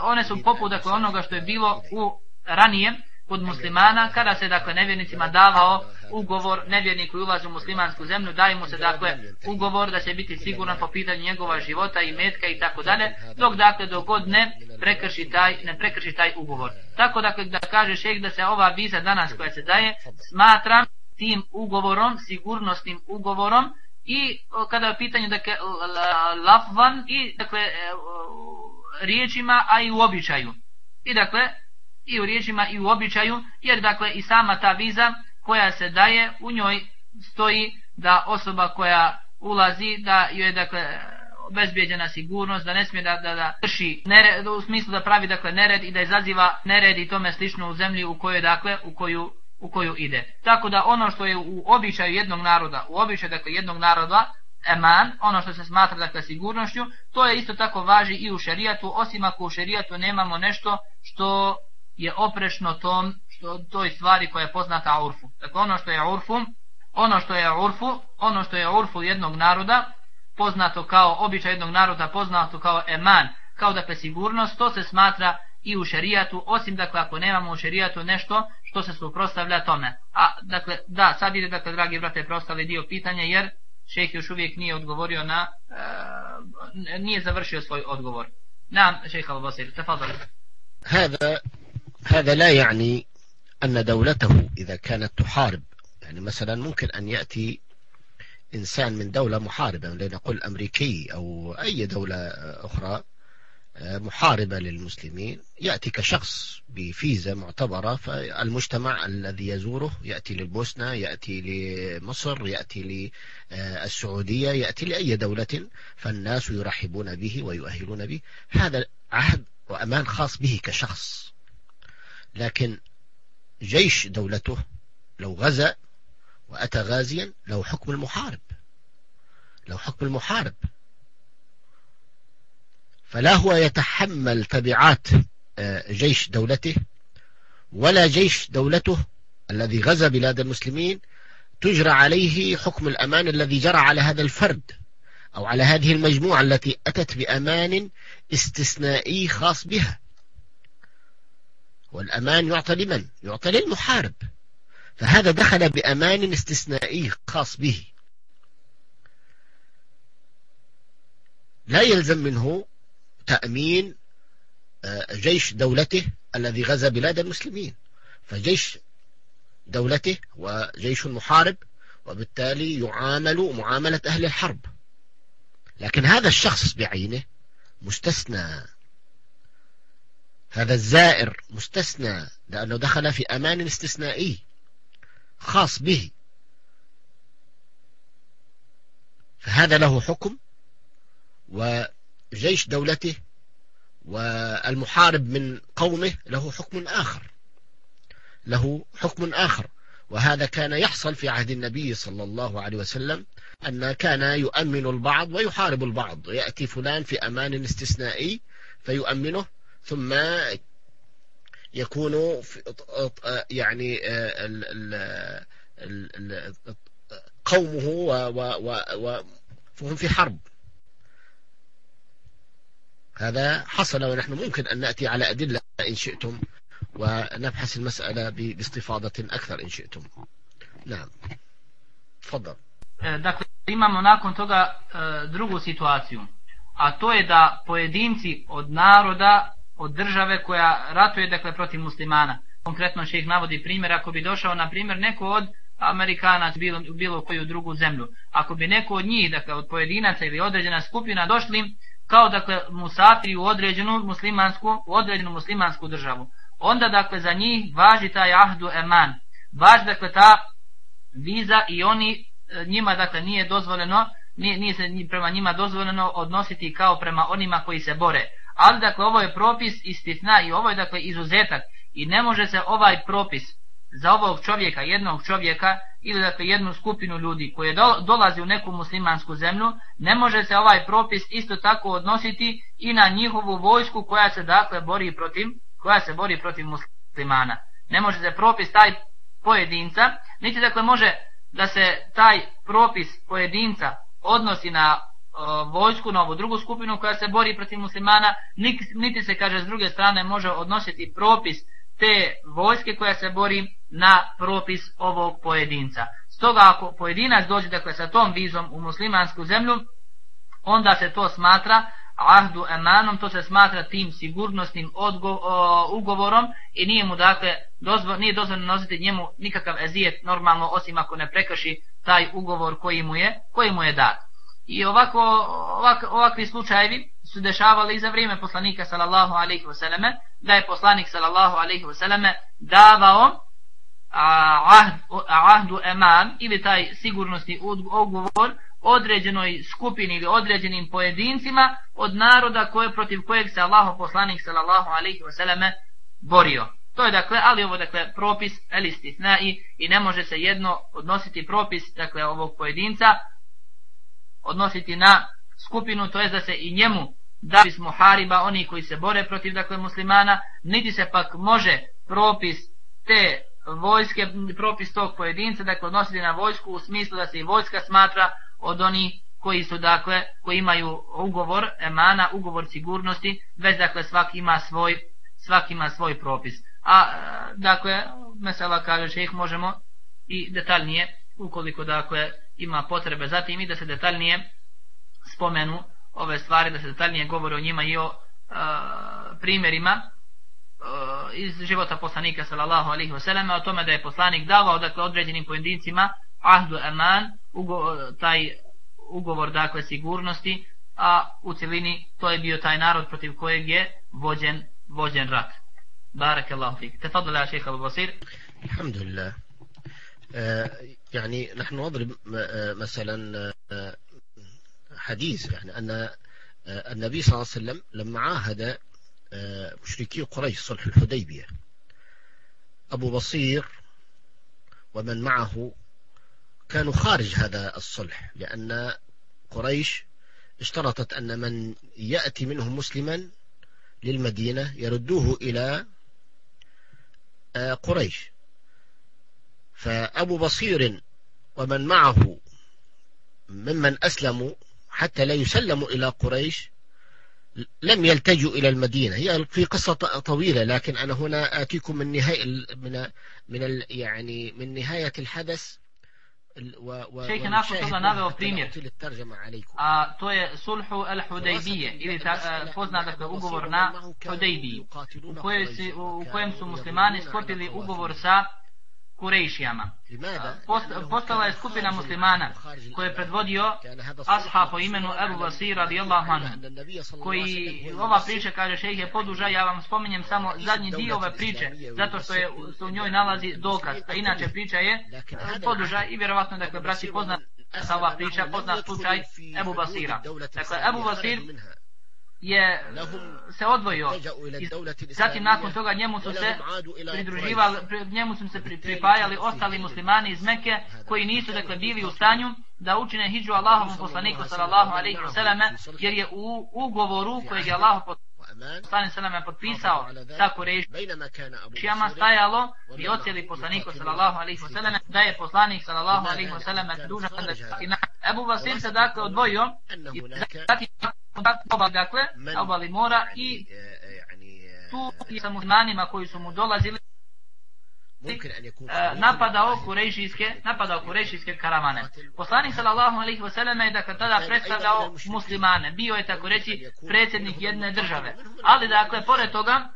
[SPEAKER 6] one su poput dakle onoga što je bilo u ranije, kod muslimana, kada se dakle nevjernicima davao ugovor nevjerniku i ulazi u muslimansku zemlju, daje mu se dakle ugovor da će biti siguran po pitanju njegova života i metka i tako dalje, dok dakle dok god ne prekrši taj, ne prekrši taj ugovor. Tako dakle da kaže šejh da se ova viza danas koja se daje smatra tim ugovorom, sigurnosnim ugovorom i kada je pitanje dakle lafvan i dakle e, riječima, a i u običaju. I dakle, i u riječima i u običaju, jer dakle i sama ta viza koja se daje, u njoj stoji da osoba koja ulazi, da joj je dakle obezbijeđena sigurnost, da ne smije da, da, da krši nered, u smislu da pravi dakle nered i da izaziva nered i tome slično u zemlji u kojoj dakle, u koju, u koju ide. Tako da ono što je u običaju jednog naroda, u običaju dakle jednog naroda, eman, ono što se smatra dakle sigurnošću, to je isto tako važi i u šerijatu, osim ako u šerijatu nemamo nešto što je oprešno tom što toj stvari koja je poznata urfu. Dakle ono što je urfu, ono što je urfu, ono što je urfu jednog naroda, poznato kao običaj jednog naroda, poznato kao eman, kao dakle sigurnost, to se smatra i u šerijatu, osim dakle ako nemamo u šerijatu nešto što se suprostavlja tome. A dakle, da, sad ide dakle, dragi brate, prostali dio pitanja, jer šejh još uvijek nije odgovorio na, e, nije završio svoj odgovor. Nam, šejh Al-Basir, tefadar.
[SPEAKER 5] Hada هذا لا يعني أن دولته إذا كانت تحارب. يعني مثلا ممكن أن يأتي إنسان من دولة محاربة لنقول أمريكي أو أي دولة أخرى محاربة للمسلمين يأتي كشخص بفيزا معتبرة فالمجتمع الذي يزوره يأتي للبوسنة يأتي لمصر يأتي للسعودية يأتي لأي دولة فالناس يرحبون به ويؤهلون به. هذا عهد وأمان خاص به كشخص. لكن جيش دولته لو غزا وأتى غازيا له حكم المحارب. له حكم المحارب. فلا هو يتحمل تبعات جيش دولته ولا جيش دولته الذي غزا بلاد المسلمين تجرى عليه حكم الأمان الذي جرى على هذا الفرد أو على هذه المجموعة التي أتت بأمان استثنائي خاص بها. والأمان يعطى لمن؟ يعطى للمحارب. فهذا دخل بأمان استثنائي خاص به. لا يلزم منه تأمين جيش دولته الذي غزا بلاد المسلمين. فجيش دولته وجيش محارب وبالتالي يعامل معاملة أهل الحرب. لكن هذا الشخص بعينه مستثنى. هذا الزائر مستثنى لأنه دخل في أمان استثنائي خاص به. فهذا له حكم وجيش دولته والمحارب من قومه له حكم آخر. له حكم آخر. وهذا كان يحصل في عهد النبي صلى الله عليه وسلم أن كان يؤمن البعض ويحارب البعض. يأتي فلان في أمان استثنائي فيؤمنه ثم يكون يعني قومه وهم في حرب. هذا حصل ونحن ممكن أن نأتي على أدلة إن شئتم ونبحث المسألة باستفاضة أكثر إن شئتم. نعم. تفضل.
[SPEAKER 6] Dakle, imamo nakon toga e, drugu situaciju, a to je da pojedinci od naroda, od države koja ratuje dakle, protiv muslimana, konkretno še ih navodi primjer, ako bi došao na primjer neko od Amerikanac bilo, bilo koju drugu zemlju, ako bi neko od njih, dakle od pojedinaca ili određena skupina došli kao dakle musafiri u određenu muslimansku u određenu muslimansku državu onda dakle za njih važi taj ahdu eman. Važi dakle ta viza i oni e, njima dakle nije dozvoljeno nije, nije se prema njima dozvoljeno odnositi kao prema onima koji se bore ali dakle ovo je propis istisna i ovo je dakle izuzetak i ne može se ovaj propis za ovog čovjeka, jednog čovjeka ili dakle jednu skupinu ljudi koje do, dolazi u neku muslimansku zemlju, ne može se ovaj propis isto tako odnositi i na njihovu vojsku koja se dakle bori protiv, koja se bori protiv muslimana. Ne može se propis taj pojedinca, niti dakle može da se taj propis pojedinca odnosi na E, vojsku, na ovu drugu skupinu koja se bori protiv muslimana, niti, se kaže s druge strane može odnositi propis te vojske koja se bori na propis ovog pojedinca. Stoga ako pojedinac dođe dakle sa tom vizom u muslimansku zemlju, onda se to smatra ahdu emanom, to se smatra tim sigurnosnim odgo, o, ugovorom i nije mu dakle dozvo, nije dozvoljeno nositi njemu nikakav ezijet normalno osim ako ne prekrši taj ugovor koji mu je, koji mu je dat. I ovako, ovak, ovakvi slučajevi su dešavali za vrijeme poslanika sallallahu alaihi vseleme, da je poslanik sallallahu alaihi vseleme davao ahd, ahdu eman ili taj sigurnosni ugovor određenoj skupini ili određenim pojedincima od naroda koje protiv kojeg se Allahu poslanik sallallahu alaihi vseleme borio. To je dakle, ali ovo dakle propis elistitna i, i ne može se jedno odnositi propis dakle ovog pojedinca odnositi na skupinu, to je da se i njemu da bismo hariba, oni koji se bore protiv dakle muslimana, niti se pak može propis te vojske, propis tog pojedinca, dakle odnositi na vojsku u smislu da se i vojska smatra od oni koji su dakle, koji imaju ugovor emana, ugovor sigurnosti, već dakle svak ima svoj, svak ima svoj propis. A e, dakle, mesela kaže ih možemo i detaljnije, ukoliko dakle ima potrebe zatim i da se detaljnije spomenu ove stvari, da se detaljnije govori o njima i o e, primjerima e, iz života poslanika sallallahu alaihi wasallam, o tome da je poslanik davao dakle, određenim pojedincima ahdu aman, ugo, taj ugovor dakle sigurnosti, a u celini to je bio taj narod protiv kojeg je vođen, vođen rat. Barakallahu fik. Tefadala ja al-basir
[SPEAKER 5] Alhamdulillah. يعني نحن نضرب مثلا حديث يعني أن النبي صلى الله عليه وسلم لما عاهد مشركي قريش صلح الحديبية. أبو بصير ومن معه كانوا خارج هذا الصلح لأن قريش اشترطت أن من يأتي منهم مسلما للمدينة يردوه إلى قريش. فأبو بصير ومن معه ممن أسلموا حتى لا يسلموا إلى قريش لم يلتجوا إلى المدينة. هي في قصة طويلة لكن أنا هنا آتيكم من نهاية من من يعني من نهاية الحدث
[SPEAKER 6] Šejh nakon toga naveo primjer, a to je sulhu al-Hudejbije, ili ta, pozna dakle ugovor na Hudejbiji, u, u kojem su muslimani sklopili ugovor sa Kurejšijama. Post- postala je skupina muslimana koje je predvodio ashab po imenu Ebu Basir radijallahu anhu koji ova priča kaže šejh je poduža. Ja vam spominjem samo zadnji dio ove priče zato što je u njoj nalazi dokaz. A inače priča je poduža i vjerovatno dakle braći pozna sa ova priča poznat slučaj Ebu Basira. Dakle Ebu Basir je se odvojio i zatim nakon toga njemu su se pridruživali njemu su se pri, pripajali ostali muslimani iz Mekke koji nisu dakle bili u stanju da učine hidžu Allahovom poslaniku sallallahu alejhi ve selleme jer je u ugovoru kojeg je Allah poslanik sallallahu potpisao sa Kurejšijama stajalo i ocijeli poslaniku sallallahu alejhi ve selleme da je poslanik sallallahu alejhi ve selleme dužan da Ebu Basir se dakle odvojio i zatim obali, dakle, obali mora i tu i sa muslimanima koji su mu dolazili napadao kurejšijske napadao kurejšijske karavane. Poslanik sallallahu alejhi ve selleme je dakle tada predstavljao muslimane. Bio je tako reći predsjednik jedne države. Ali dakle pored toga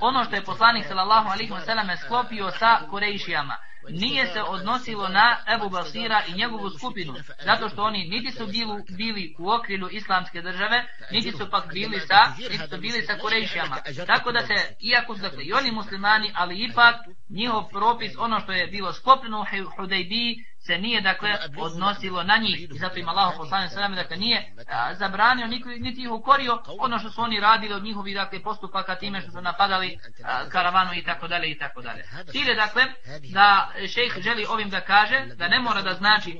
[SPEAKER 6] ono što je poslanik sallallahu alejhi ve selleme sklopio sa kurejšijama nije se odnosilo na Ebu Basira i njegovu skupinu, zato što oni niti su bili, bili u okrilu islamske države, niti su pak bili sa, niti su bili sa Kurejšijama. Tako da se, iako su dakle i oni muslimani, ali ipak njihov propis, ono što je bilo sklopljeno u Hudejbiji, se nije dakle odnosilo na njih i zato im Allah poslanik sallam dakle nije a, zabranio niti, niti ih ukorio ono što su oni radili od njihovih dakle postupaka time što su napadali a, karavanu i tako dalje i tako dalje. Cilje dakle da šejh želi ovim da kaže da ne mora da znači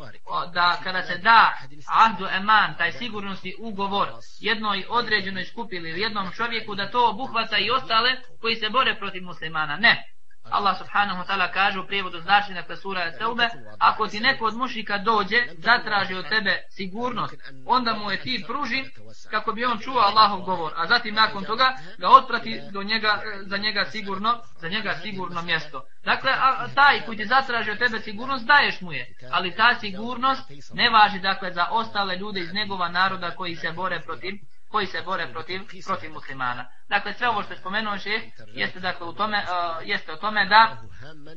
[SPEAKER 6] da kada se da ahdu eman taj sigurnosti ugovor jednoj određenoj skupini ili jednom čovjeku da to obuhvata i ostale koji se bore protiv muslimana. Ne, Allah subhanahu wa ta'ala kaže u prijevodu znači dakle sura Teube, ako ti neko od mušika dođe, zatraži od tebe sigurnost, onda mu je ti pruži kako bi on čuo Allahov govor, a zatim nakon toga ga otprati do njega, za njega sigurno, za njega sigurno mjesto. Dakle, a, taj koji ti zatraži od tebe sigurnost, daješ mu je, ali ta sigurnost ne važi dakle za ostale ljude iz njegova naroda koji se bore protiv koji se bore protiv protiv muslimana. Dakle sve ovo što je spomenuo šeh jeste dakle u tome uh, jeste o tome da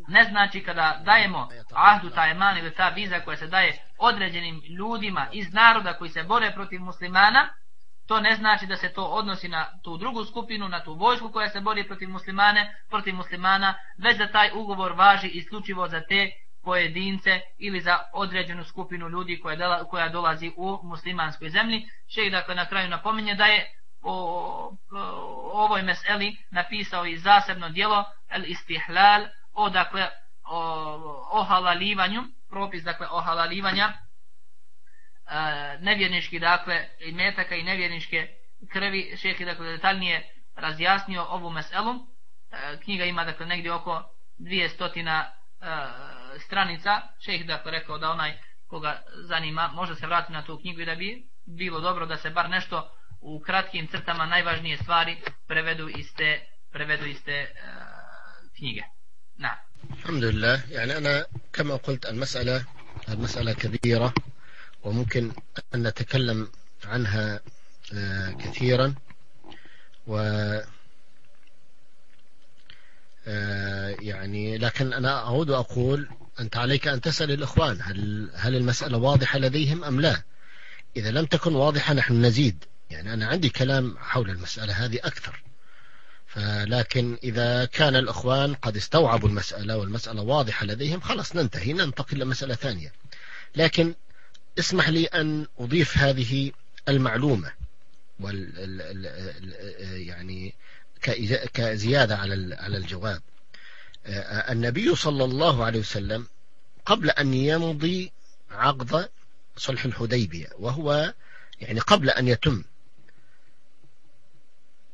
[SPEAKER 6] ne znači kada dajemo ahdu ta eman ili ta viza koja se daje određenim ljudima iz naroda koji se bore protiv muslimana to ne znači da se to odnosi na tu drugu skupinu, na tu vojsku koja se bori protiv muslimane, protiv muslimana, već da taj ugovor važi isključivo za te pojedince ili za određenu skupinu ljudi koja, dela, koja dolazi u muslimanskoj zemlji. Šejh dakle na kraju napominje da je o, o ovoj meseli napisao i zasebno dijelo el istihlal o dakle o, o halalivanju, propis dakle o halalivanja e, nevjernički dakle i metaka i nevjerničke krvi. Šejh dakle detaljnije razjasnio ovu meselu. E, knjiga ima dakle negdje oko 200 e, stranica, šejh dakle rekao da onaj koga zanima može se vratiti na tu knjigu i da bi bilo dobro da se bar nešto u kratkim crtama najvažnije stvari prevedu iz te, prevedu iz te uh, knjige. Na.
[SPEAKER 5] الحمد لله يعني أنا كما قلت المسألة المسألة كبيرة وممكن أن نتكلم عنها كثيرا و يعني لكن أنا أعود وأقول أنت عليك أن تسأل الإخوان هل, هل المسألة واضحة لديهم أم لا؟ إذا لم تكن واضحة نحن نزيد. يعني أنا عندي كلام حول المسألة هذه أكثر. فلكن إذا كان الأخوان قد استوعبوا المسألة والمسألة واضحة لديهم خلاص ننتهي ننتقل لمسألة ثانية. لكن اسمح لي أن أضيف هذه المعلومة وال يعني كزيادة على على الجواب. النبي صلى الله عليه وسلم قبل أن يمضي عقد صلح الحديبية وهو يعني قبل أن يتم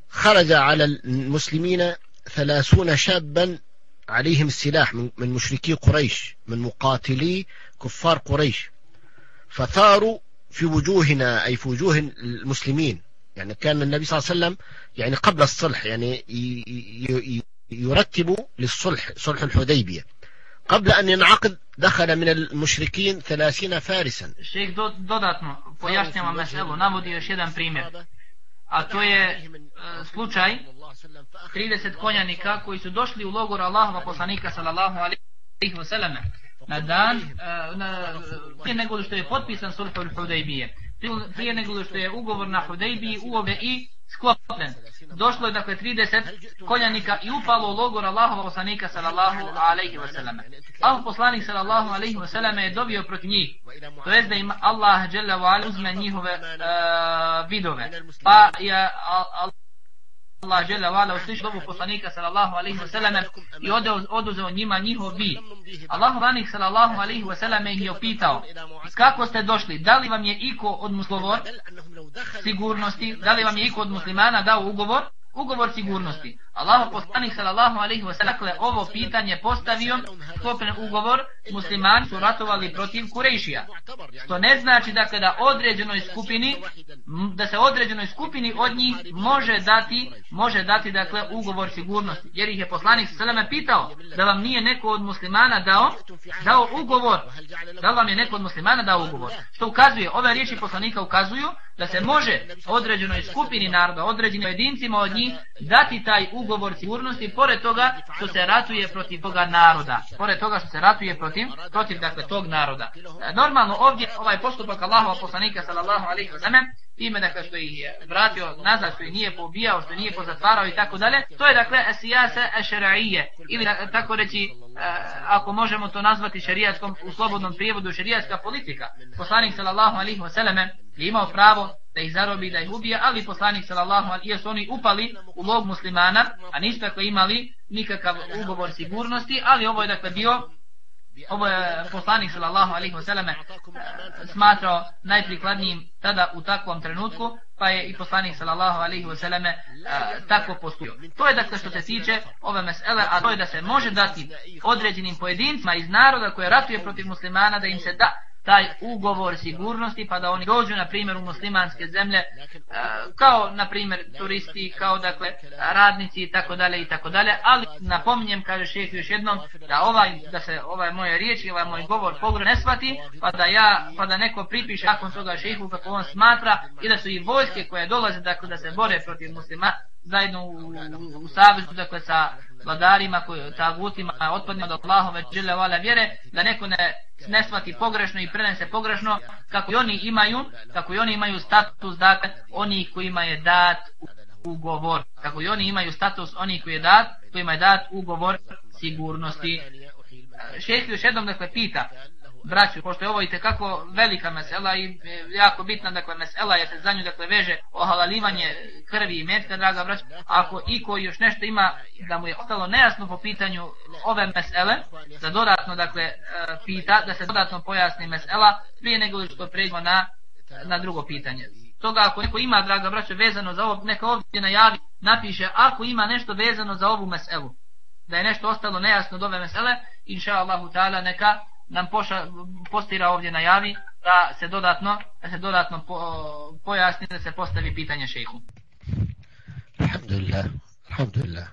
[SPEAKER 5] خرج على المسلمين ثلاثون شابا عليهم السلاح من مشركي قريش من مقاتلي كفار قريش. فثاروا في وجوهنا أي في وجوه المسلمين. يعني كان النبي صلى الله عليه وسلم يعني قبل الصلح يعني يرتب للصلح صلح الحديبية قبل أن ينعقد دخل من المشركين ثلاثين فارسا
[SPEAKER 6] Šejh dodatno pojašnjava meselu, navodi još jedan primjer. A to je uh, slučaj 30 konjanika koji su došli u logor Allahova poslanika sallallahu alaihi alejhi ve selleme na dan uh, na prije nego što je potpisan sulhul Hudejbije prije nego što je ugovor na Hudejbiji uove i sklopljen. Došlo je dakle 30 koljanika i upalo u logor Allahova poslanika sallallahu alaihi wasallam. selleme. Allah poslanik sallallahu alaihi wasallam je dobio protiv njih. To je da im Allah dželle ve uzme njihove uh, vidove. Pa je Allah Allah žele vala ala uslišao dobu poslanika sallallahu alejhi ve selleme i ode, oduzeo njima njihov vid. Allah vanih sallallahu alejhi ve selleme ih je opitao "Kako ste došli? Da li vam je iko od muslovor sigurnosti, da li vam je iko od muslimana dao ugovor ugovor sigurnosti. Allah poslanik sallallahu alejhi ve sellem ovo pitanje postavio sklopen ugovor muslimani su ratovali protiv Kurejšija. Što ne znači dakle, da određenoj skupini da se određenoj skupini od njih može dati može dati dakle ugovor sigurnosti. Jer ih je poslanik sallallahu pitao da vam nije neko od muslimana dao dao ugovor. Da vam je neko od muslimana dao ugovor. Što ukazuje ove riječi poslanika ukazuju da se može određenoj skupini naroda, određenim jedincima od njih dati taj ugovor sigurnosti pored toga što se ratuje protiv toga naroda. Pored toga što se ratuje protiv protiv dakle tog naroda. E, normalno ovdje ovaj postupak Allahova poslanika sallallahu alejhi ve sellem time dakle što ih je vratio nazad, što ih nije pobijao, što nije pozatvarao i tako dalje, to je dakle sijase šera'ije ili tako reći Eh, ako možemo to nazvati šerijatskom u slobodnom prijevodu šerijatska politika. Poslanik sallallahu alejhi ve selleme je imao pravo da ih zarobi, da ih ubije, ali poslanik sallallahu alejhi ve oni upali u log muslimana, a nisu dakle imali nikakav ugovor sigurnosti, ali ovo je dakle bio ovo je poslanik sallallahu alejhi ve selleme e, smatrao najprikladnijim tada u takvom trenutku pa je i poslanik sallallahu alejhi ve selleme e, tako postupio. To je dakle što se tiče ove mesele a to je da se može dati određenim pojedincima iz naroda koji ratuje protiv muslimana da im se da taj ugovor sigurnosti pa da oni dođu na primjer u muslimanske zemlje e, kao na primjer turisti kao dakle radnici i tako dalje i tako dalje. Ali napominjem kaže šejh još jednom da ovaj da se ovaj moje riječi ovaj moj govor pogrešno ne shvati pa da ja pa da neko pripiše nakon toga šejhu kako on smatra i da su i vojske koje dolaze dakle da se bore protiv muslima zajedno u, u, u savezu dakle sa vladarima koji tagutima otpadne od Allahove dželle vala vjere da neko ne ne shvati pogrešno i prenese pogrešno kako i oni imaju kako i oni imaju status dakle oni kojima je dat ugovor. Kako i oni imaju status oni koji je dat kojima je dat ugovor sigurnosti. Šeheh još jednom dakle pita braću, pošto je ovo i tekako velika mesela i e, jako bitna dakle mesela jer se za nju dakle veže ohalalivanje krvi i metka, draga braću, ako i koji još nešto ima da mu je ostalo nejasno po pitanju ove mesele, da dodatno dakle e, pita, da se dodatno pojasni mesela prije nego što pređemo na, na drugo pitanje. Toga ako neko ima, draga braću, vezano za ovo, neka ovdje najavi, napiše ako ima nešto vezano za ovu meselu, da je nešto ostalo nejasno od ove mesele, inša Allahu ta'ala neka nam poša, postira ovdje najavi da se dodatno da se dodatno po, pojasni da se postavi pitanje šejhu.
[SPEAKER 5] Alhamdulillah. Alhamdulillah.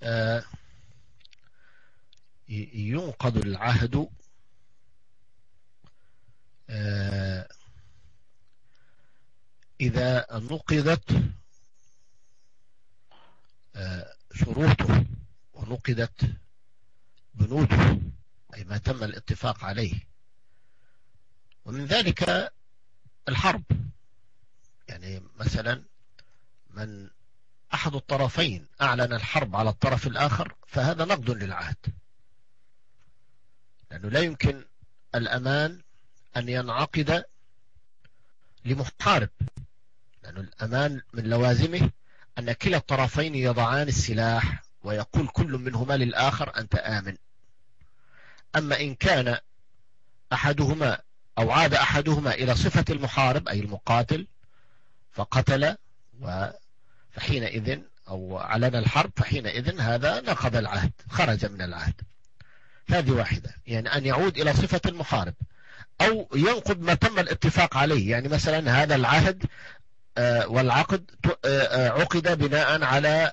[SPEAKER 5] Uh, ينقض العهد uh, إذا نقضت uh, شروطه ونقضت بنوده أي ما تم الاتفاق عليه. ومن ذلك الحرب. يعني مثلا من أحد الطرفين أعلن الحرب على الطرف الآخر فهذا نقد للعهد. لأنه لا يمكن الأمان أن ينعقد لمحارب. لأن الأمان من لوازمه أن كلا الطرفين يضعان السلاح ويقول كل منهما للآخر أنت آمن. أما إن كان أحدهما أو عاد أحدهما إلى صفة المحارب أي المقاتل فقتل فحينئذ أو علن الحرب فحينئذ هذا نقض العهد خرج من العهد. هذه واحدة يعني أن يعود إلى صفة المحارب. أو ينقض ما تم الاتفاق عليه يعني مثلا هذا العهد آه، والعقد آه، آه، عقد بناء على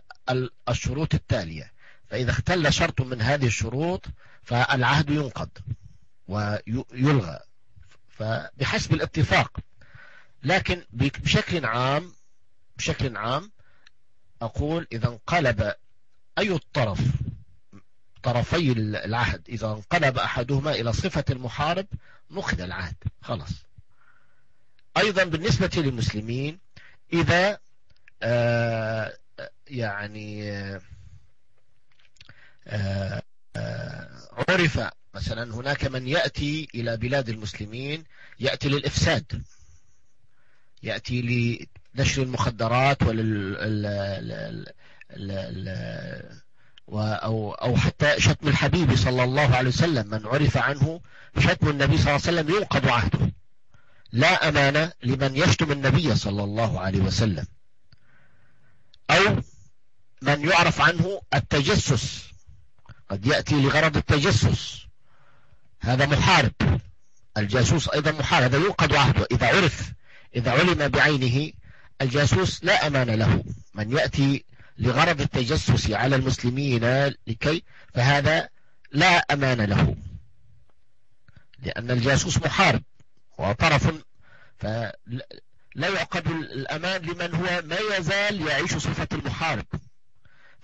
[SPEAKER 5] الشروط التالية. فإذا اختل شرط من هذه الشروط فالعهد ينقض ويلغى. فبحسب الاتفاق. لكن بشكل عام بشكل عام أقول إذا انقلب أي الطرف طرفي العهد إذا انقلب أحدهما إلى صفة المحارب نقض العهد. خلاص. أيضا بالنسبة للمسلمين إذا آه يعني آه آه عرف مثلا هناك من يأتي إلى بلاد المسلمين يأتي للإفساد. يأتي لنشر المخدرات ولل أو, أو حتى شتم الحبيب صلى الله عليه وسلم. من عرف عنه شتم النبي صلى الله عليه وسلم ينقض عهده. لا أمانة لمن يشتم النبي صلى الله عليه وسلم. أو من يعرف عنه التجسس. قد يأتي لغرض التجسس. هذا محارب. الجاسوس أيضا محارب. هذا ينقض عهده. إذا عرف إذا علم بعينه الجاسوس لا أمان له. من يأتي لغرض التجسس على المسلمين لكي فهذا لا أمان له. لأن الجاسوس محارب وطرف فلا يعقد الأمان لمن هو ما يزال يعيش صفة المحارب.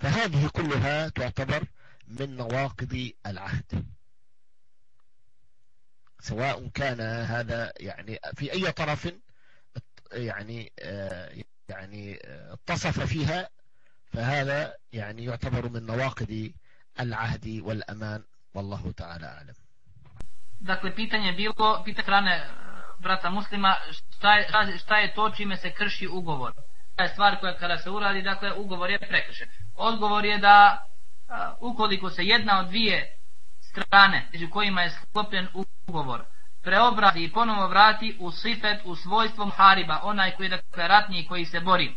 [SPEAKER 5] فهذه كلها تعتبر من نواقض العهد سواء كان هذا يعني في أي طرف يعني يعني اتصف فيها فهذا يعني يعتبر من نواقض العهد والأمان والله تعالى أعلم
[SPEAKER 6] Dakle, pitanje je bilo, pita strane brata muslima, šta je, šta je to čime se krši ugovor? Ta je stvar koja kada se uradi, dakle, ugovor je prekršen. Odgovor je da ukoliko se jedna od dvije strane, među kojima je sklopljen ugovor, preobrazi i ponovo vrati u sifet, u svojstvo hariba, onaj koji je dakle ratni koji se bori,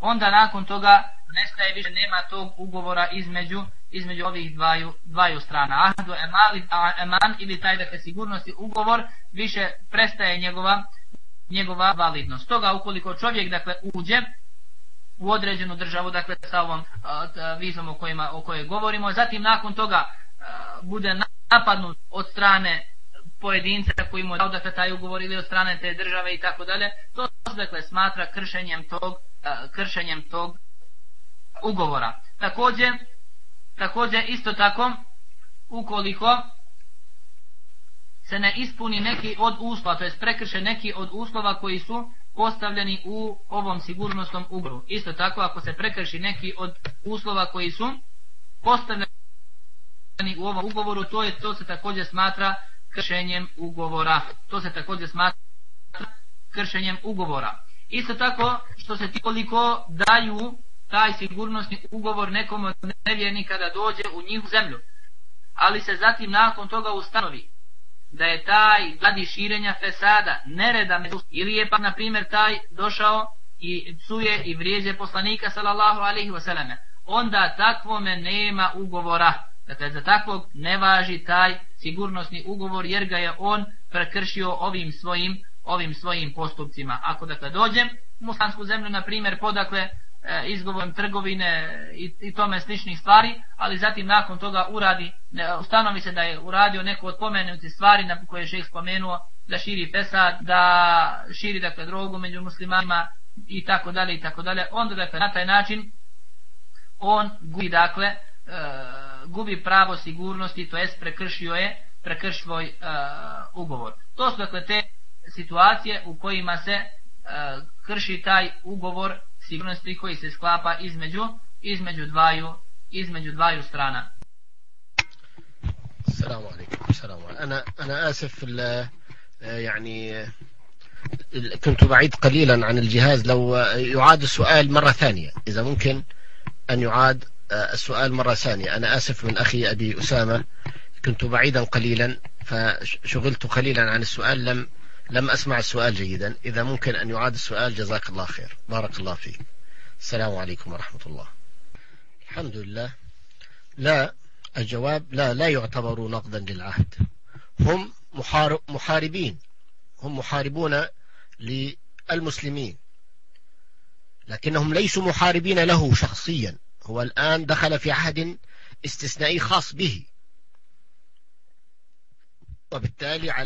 [SPEAKER 6] onda nakon toga nestaje više nema tog ugovora između između ovih dvaju, dvaju strana. Ahdu emali, a eman ili taj dakle sigurnosti ugovor više prestaje njegova njegova validnost. Toga ukoliko čovjek dakle uđe u određenu državu dakle sa ovom vizom o, kojima, o kojoj govorimo, zatim nakon toga uh, bude napadnut od strane pojedinca koji mu dao dakle taj ugovor ili od strane te države i tako dalje, to se dakle smatra kršenjem tog uh, kršenjem tog ugovora. Također također isto tako ukoliko se ne ispuni neki od uslova, to je prekrše neki od uslova koji su postavljeni u ovom sigurnosnom ugovoru. Isto tako ako se prekrši neki od uslova koji su postavljeni u ovom ugovoru, to je to se također smatra kršenjem ugovora. To se također smatra kršenjem ugovora. Isto tako što se ti koliko daju taj sigurnosni ugovor nekom od nevjernika da dođe u njihovu zemlju. Ali se zatim nakon toga ustanovi da je taj radi širenja fesada, nereda među, ili je pa na primjer taj došao i psuje i vrijeđe poslanika sallallahu alaihi wasallam, onda takvome nema ugovora. Dakle, za takvog ne važi taj sigurnosni ugovor jer ga je on prekršio ovim svojim ovim svojim postupcima. Ako dakle dođem u muslimansku zemlju, na primjer, podakle E, izgovorom trgovine i, i tome sličnih stvari, ali zatim nakon toga uradi, ne, ustanovi se da je uradio neko od pomenuti stvari na koje je šeh spomenuo, da širi pesad, da širi dakle drogu među muslimanima i tako dalje i tako dalje, onda dakle na taj način on gubi dakle e, gubi pravo sigurnosti, to jest prekršio je prekršvoj e, ugovor. To su dakle te situacije u kojima se e, krši taj ugovor sigurnosti koji se sklapa između između dvaju između dvaju strana.
[SPEAKER 5] السلام عليكم السلام عليكم أنا أنا آسف يعني كنت بعيد قليلا عن الجهاز. لو يعاد السؤال مرة ثانية إذا ممكن أن يعاد السؤال مرة ثانية. أنا آسف من أخي أبي أسامة كنت بعيدا قليلا فشغلت قليلا عن السؤال لم لم أسمع السؤال جيدا. إذا ممكن أن يعاد السؤال. جزاك الله خير. بارك الله فيك. السلام عليكم ورحمة الله. الحمد لله. لا الجواب لا لا يعتبروا نقدا للعهد. هم محاربين. هم محاربون للمسلمين. لكنهم ليسوا محاربين له شخصيا. هو الآن دخل في عهد استثنائي خاص به.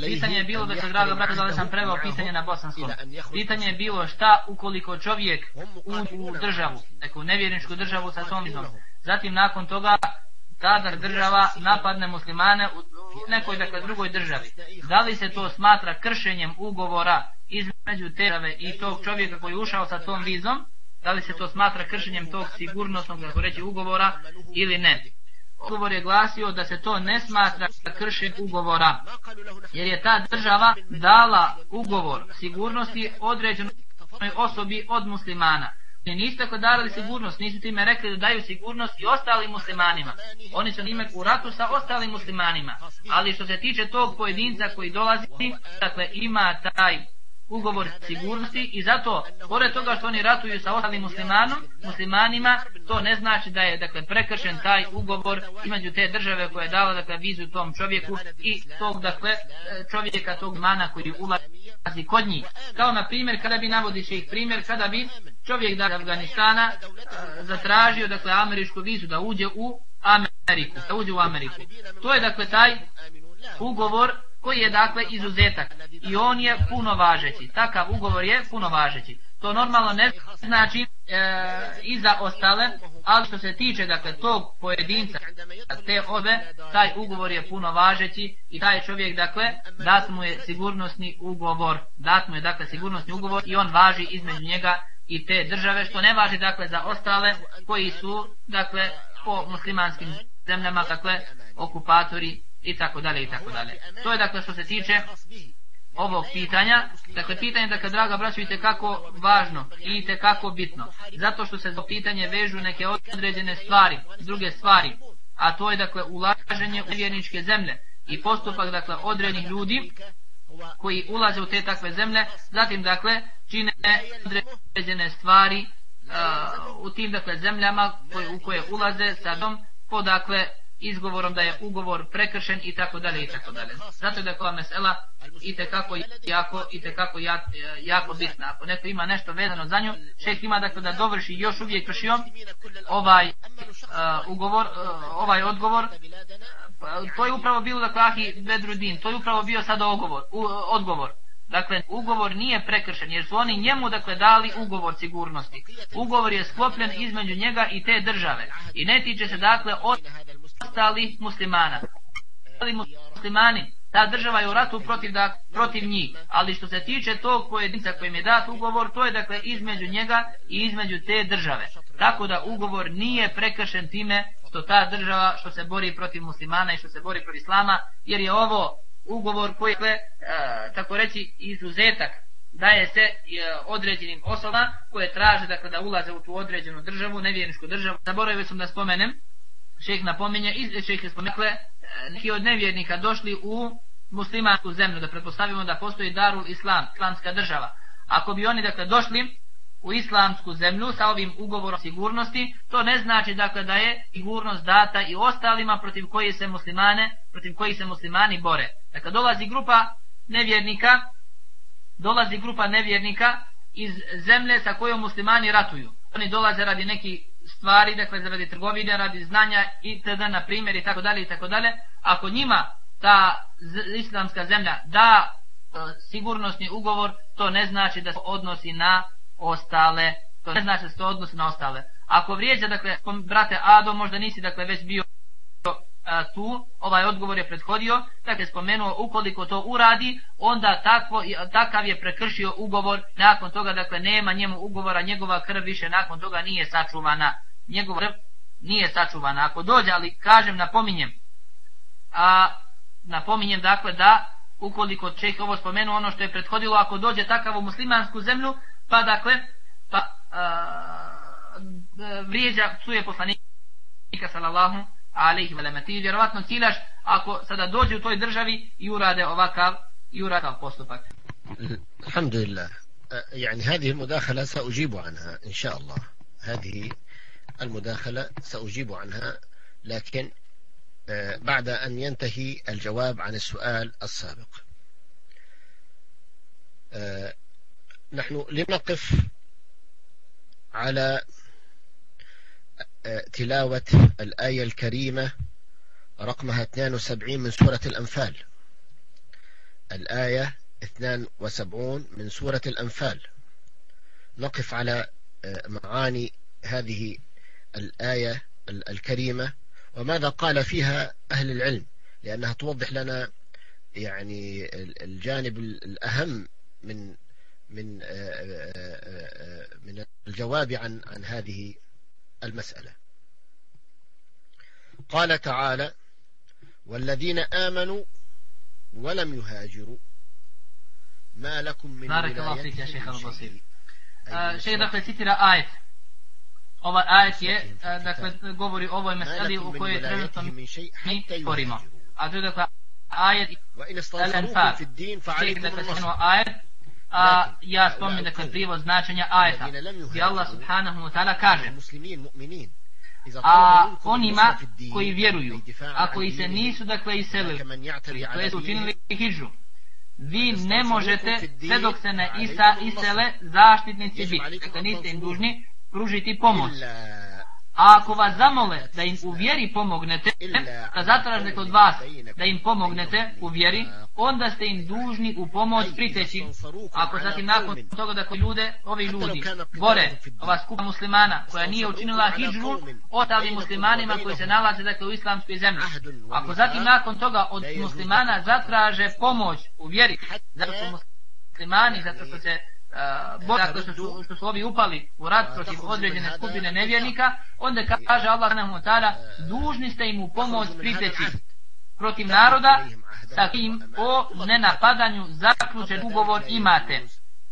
[SPEAKER 6] Pitanje je bilo, već drago brate, da sam prevao pitanje na bosanskom. Pitanje je bilo šta ukoliko čovjek u, u državu, neku nevjerničku državu sa svom iznom. Zatim nakon toga tada država napadne muslimane u nekoj dakle drugoj državi. Da li se to smatra kršenjem ugovora između te države i tog čovjeka koji je ušao sa tom vizom, da li se to smatra kršenjem tog sigurnosnog, kako reći, ugovora ili ne. Ugovor je glasio da se to ne smatra kršenjem ugovora, jer je ta država dala ugovor sigurnosti određenoj osobi od muslimana. Ne nisu tako darali sigurnost, nisu time rekli da daju sigurnost i ostalim muslimanima. Oni su ime u ratu sa ostalim muslimanima. Ali što se tiče tog pojedinca koji dolazi, dakle ima taj ugovor sigurnosti i zato, pored toga što oni ratuju sa ostalim muslimanom, muslimanima, to ne znači da je dakle, prekršen taj ugovor između te države koja je dala dakle, vizu tom čovjeku i tog dakle, čovjeka, tog mana koji ulazi kod njih. Kao na primjer, kada bi navodiš ih primjer, kada bi čovjek da Afganistana e, zatražio dakle, američku vizu da uđe u Ameriku, da uđe u Ameriku. To je dakle taj ugovor koji je dakle izuzetak i on je puno važeći. Takav ugovor je puno važeći. To normalno ne znači e, i za ostale, ali što se tiče dakle tog pojedinca, te ove, taj ugovor je puno važeći i taj čovjek dakle dat mu je sigurnosni ugovor, dat mu je dakle sigurnosni ugovor i on važi između njega i te države, što ne važi dakle za ostale koji su dakle po muslimanskim zemljama dakle okupatori i tako dalje i tako dalje. To je dakle što se tiče ovog pitanja. Dakle, pitanje, dakle, draga braćo, vidite kako važno i te kako bitno. Zato što se za pitanje vežu neke određene stvari, druge stvari, a to je, dakle, ulaženje u vjerničke zemlje i postupak, dakle, određenih ljudi koji ulaze u te takve zemlje, zatim, dakle, čine određene stvari uh, u tim, dakle, zemljama koje, u koje ulaze sa dom, po, dakle, izgovorom da je ugovor prekršen i tako dalje i tako dalje. Zato je da kova mesela i te kako jako i te kako jako, jako bitna. Ako neko ima nešto vezano za nju, šeh ima dakle da dovrši još uvijek kršio ovaj uh, ugovor, uh, ovaj odgovor. Uh, to je upravo bilo dakle Ahi Bedrudin, to je upravo bio sada ogovor, u, odgovor. Dakle, ugovor nije prekršen, jer su oni njemu, dakle, dali ugovor sigurnosti. Ugovor je sklopljen između njega i te države. I ne tiče se, dakle, od ostalih muslimana. Ostali muslimani, ta država je u ratu protiv, da, protiv njih, ali što se tiče tog pojedinca kojim je dat ugovor, to je dakle između njega i između te države. Tako da ugovor nije prekršen time što ta država što se bori protiv muslimana i što se bori protiv islama, jer je ovo ugovor koji je, tako reći, izuzetak daje se e, određenim osobama koje traže dakle, da ulaze u tu određenu državu, nevjerničku državu. Zaboravio sam da spomenem, šeh napominje, iz šeh je spomenule, e, neki od nevjernika došli u muslimansku zemlju, da pretpostavimo da postoji Darul Islam, islamska država. Ako bi oni dakle došli u islamsku zemlju sa ovim ugovorom sigurnosti, to ne znači dakle da je sigurnost data i ostalima protiv koji se muslimane, protiv koji se muslimani bore. Dakle dolazi grupa nevjernika, dolazi grupa nevjernika iz zemlje sa kojom muslimani ratuju. Oni dolaze radi neki stvari, dakle, zaradi trgovine, radi znanja i tada, na primjer, i tako dalje, i tako dalje. Ako njima ta islamska zemlja da e, sigurnosni ugovor, to ne znači da se odnosi na ostale, to ne znači da se odnosi na ostale. Ako vrijeđa, dakle, brate Ado, možda nisi, dakle, već bio a, tu, ovaj odgovor je prethodio, dakle spomenuo ukoliko to uradi, onda takvo, takav je prekršio ugovor, nakon toga dakle nema njemu ugovora, njegova krv više nakon toga nije sačuvana, njegova krv nije sačuvana. Ako dođe, ali kažem, napominjem, a napominjem dakle da ukoliko čeh ovo spomenu ono što je prethodilo, ako dođe takav u muslimansku zemlju, pa dakle, pa a, vrijeđa, psuje poslanika sallallahu alaihi veleme. Ti vjerovatno ciljaš ako sada dođe u toj državi i urade ovakav i urade postupak.
[SPEAKER 5] Alhamdulillah. يعني هذه المداخلة سأجيب عنها إن شاء الله هذه المداخلة سأجيب عنها لكن بعد أن ينتهي الجواب عن السؤال السابق. نحن لنقف على تلاوة الآية الكريمة رقمها 72 من سورة الأنفال. الآية 72 من سورة الأنفال. نقف على معاني هذه الآية الكريمة وماذا قال فيها أهل العلم؟ لأنها توضح لنا يعني الجانب الأهم من من من الجواب عن عن هذه المسألة. قال تعالى والذين آمنوا ولم يهاجروا ما لكم من
[SPEAKER 6] بارك الله فيك يا شيخ البصير. شيخ dakle citira ajet Ova ajet je, dakle, govori o ovoj meseli u kojoj trenutno mi sporimo. A to je dakle ajet Al-Anfal. Dakle spomenuo ajet, a ja spominjem dakle privo značenja ajeta. Gdje Allah subhanahu wa ta'ala kaže a onima koji vjeruju, a koji se nisu dakle iselili, to je učinili hijđu, vi ne možete, sve dok se ne isa, isele, zaštitnici biti. Dakle, niste im dužni pružiti pomoć. A ako vas zamole da im u vjeri pomognete, da zatražite kod vas da im pomognete u vjeri, onda ste im dužni u pomoć priteći. Ako zatim nakon toga da koji ljude, ovi ljudi, bore ova skupa muslimana koja nije učinila hijđu, ostali muslimanima koji se nalaze dakle, u islamskoj zemlji. Ako zatim nakon toga od muslimana zatraže pomoć u vjeri, zato su muslimani, zato što se uh, dakle što su, što su ovi upali u rat protiv određene skupine nevjernika, onda kaže Allah na ta'ala, dužni ste im u pomoć priteći protiv naroda sa kim o nenapadanju zaključen ugovor imate.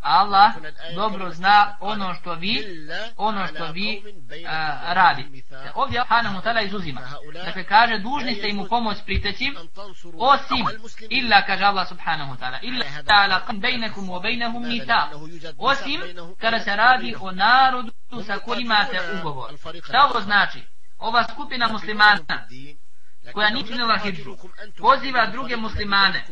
[SPEAKER 6] Allah dobro zna ono što vi ono što vi uh, radi. Ovdje Allah mu tada izuzima. Dakle kaže dužni ste im u pomoć priteći osim illa kaže Allah subhanahu ta'ala illa ta'ala kam bejnekum u bejnehum nita osim kada se radi o narodu sa kojim imate ugovor. Šta ovo znači? Ova skupina muslimana koja nije činila hijđu, poziva druge muslimane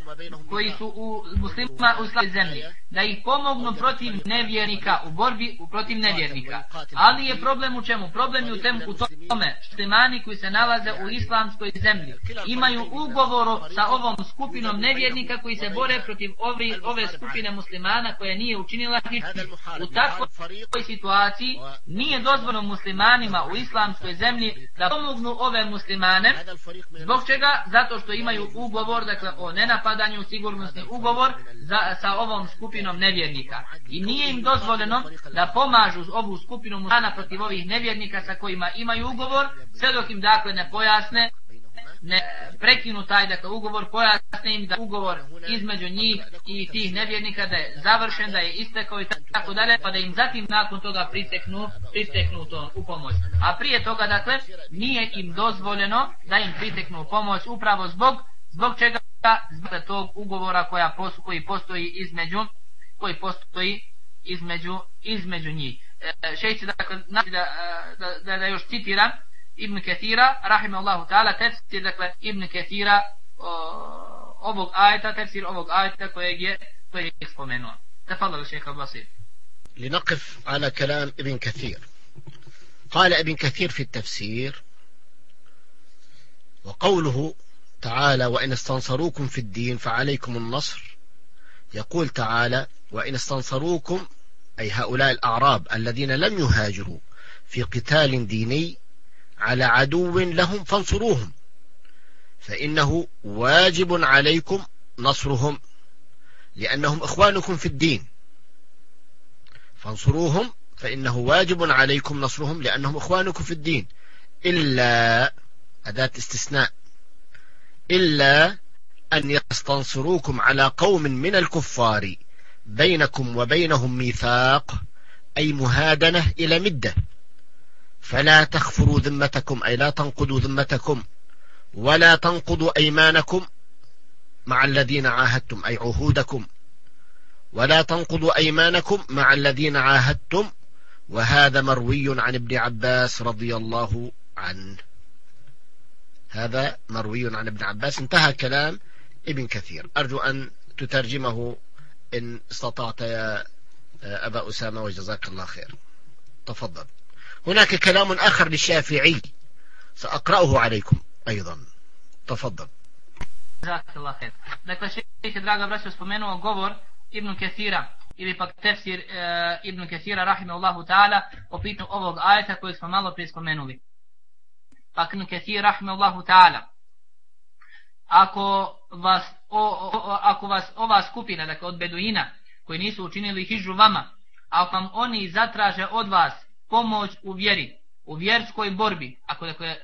[SPEAKER 6] koji su u muslima u islamskoj zemlji, da ih pomognu protiv nevjernika, u borbi protiv nevjernika. Ali je problem u čemu? Problem je u, tem, u tome muslimani koji se nalaze u islamskoj zemlji imaju ugovor sa ovom skupinom nevjernika koji se bore protiv ove, ove skupine muslimana koja nije učinila hijđu. U takvoj situaciji nije dozvoljeno muslimanima u islamskoj zemlji da pomognu ove muslimane Zbog čega? Zato što imaju ugovor, dakle o nenapadanju, sigurnosni ugovor za, sa ovom skupinom nevjernika. I nije im dozvoljeno da pomažu ovu skupinu muslimana protiv ovih nevjernika sa kojima imaju ugovor, sve dok im dakle ne pojasne ne prekinu taj dakle ugovor pojasne im da ugovor između njih i tih nevjernika da je završen da je istekao i tako dalje pa da im zatim nakon toga priteknu priteknu to u pomoć. A prije toga dakle nije im dozvoljeno da im priteknu u pomoć upravo zbog zbog čega? Zbog tog ugovora koja postoji, koji postoji između koji postoji između između njih. E, šeći dakle da, da, da, da još citiram Ibn Ketira, rahimahullahu ta'ala, tefsir, dakle, Ibn Ketira ovog ajeta, tefsir ovog ajeta kojeg je, kojeg je spomenuo. تفضل الشيخ البصير.
[SPEAKER 5] لنقف على كلام ابن كثير. قال ابن كثير في التفسير وقوله تعالى وإن استنصروكم في الدين فعليكم النصر يقول تعالى وإن استنصروكم أي هؤلاء الأعراب الذين لم يهاجروا في قتال ديني على عدو لهم فانصروهم. فإنه واجب عليكم نصرهم لأنهم إخوانكم في الدين. فانصروهم فإنه واجب عليكم نصرهم لأنهم إخوانكم في الدين. إلا أداة استثناء إلا أن يستنصروكم على قوم من الكفار بينكم وبينهم ميثاق أي مهادنة إلى مدة. فلا تخفروا ذمتكم أي لا تنقضوا ذمتكم ولا تنقضوا أيمانكم مع الذين عاهدتم أي عهودكم. ولا تنقضوا أيمانكم مع الذين عاهدتم وهذا مروي عن ابن عباس رضي الله عنه. هذا مروي عن ابن عباس. انتهى كلام ابن كثير. أرجو أن تترجمه إن استطعت يا أبا أسامة وجزاك الله خير. تفضل. هناك كلام آخر للشافعي سأقرأه عليكم أيضا تفضل
[SPEAKER 6] جزاك الله خير Dakle, šeće, draga braćo, spomenuo govor Ibn Kesira ili pak tefsir e, Ibn Kesira, rahime Allahu ta'ala, o pitanju ovog ajeta kojeg smo malo prije spomenuli. Pa knu Kethir, rahimahullahu ta'ala, ako vas, o, o, ako vas ova skupina, dakle od Beduina, koji nisu učinili hižu vama, ako vam oni zatraže od vas pomoć u vjeri, u vjerskoj borbi, ako, dakle,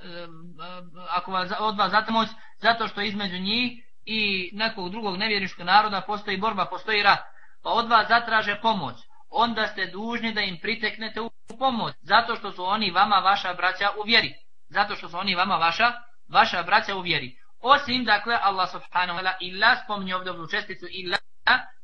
[SPEAKER 6] ako vas od vas zatramoć, zato što između njih i nekog drugog nevjerničkog naroda postoji borba, postoji rat, pa od vas zatraže pomoć, onda ste dužni da im priteknete u pomoć, zato što su oni vama vaša braća u vjeri. Zato što su oni vama vaša, vaša braća u vjeri. Osim, dakle, Allah subhanahu wa ta'ala illa spominje ovdje ovu česticu illa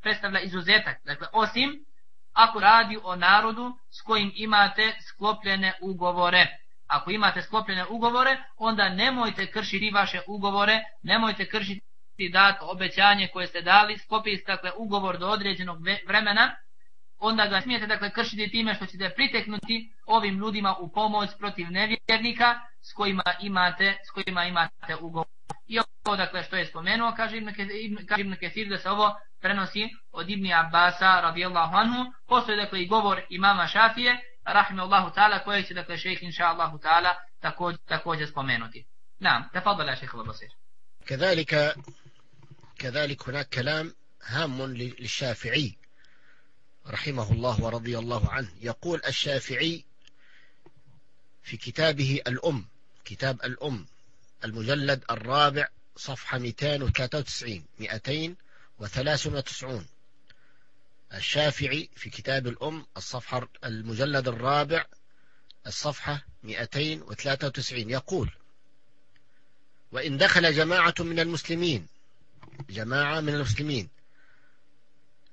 [SPEAKER 6] predstavlja izuzetak. Dakle, osim ako radi o narodu s kojim imate sklopljene ugovore. Ako imate sklopljene ugovore, onda nemojte kršiti vaše ugovore, nemojte kršiti dato obećanje koje ste dali, sklopili dakle, ugovor do određenog vremena, onda ga smijete dakle kršiti time što ćete priteknuti ovim ljudima u pomoć protiv nevjernika s kojima imate s kojima imate ugovor. I ovo dakle što je spomenuo kaže Ibn Kesir, kaže Ibn Kesir da se ovo prenosi od Ibn Abbasa radijallahu anhu. Postoji dakle i govor imama Šafije rahimahullahu ta'ala koji će dakle šejh inša Allahu ta'ala također, također spomenuti. Naam, tafadal ya šejh Al-Basir.
[SPEAKER 5] كذلك كذلك هناك كلام هام للشافعي رحمه الله ورضي الله عنه يقول الشافعي في كتابه الأم كتاب الأم المجلد الرابع صفحة 293 293 الشافعي في كتاب الأم الصفحة المجلد الرابع الصفحة 293 يقول وإن دخل جماعة من المسلمين جماعة من المسلمين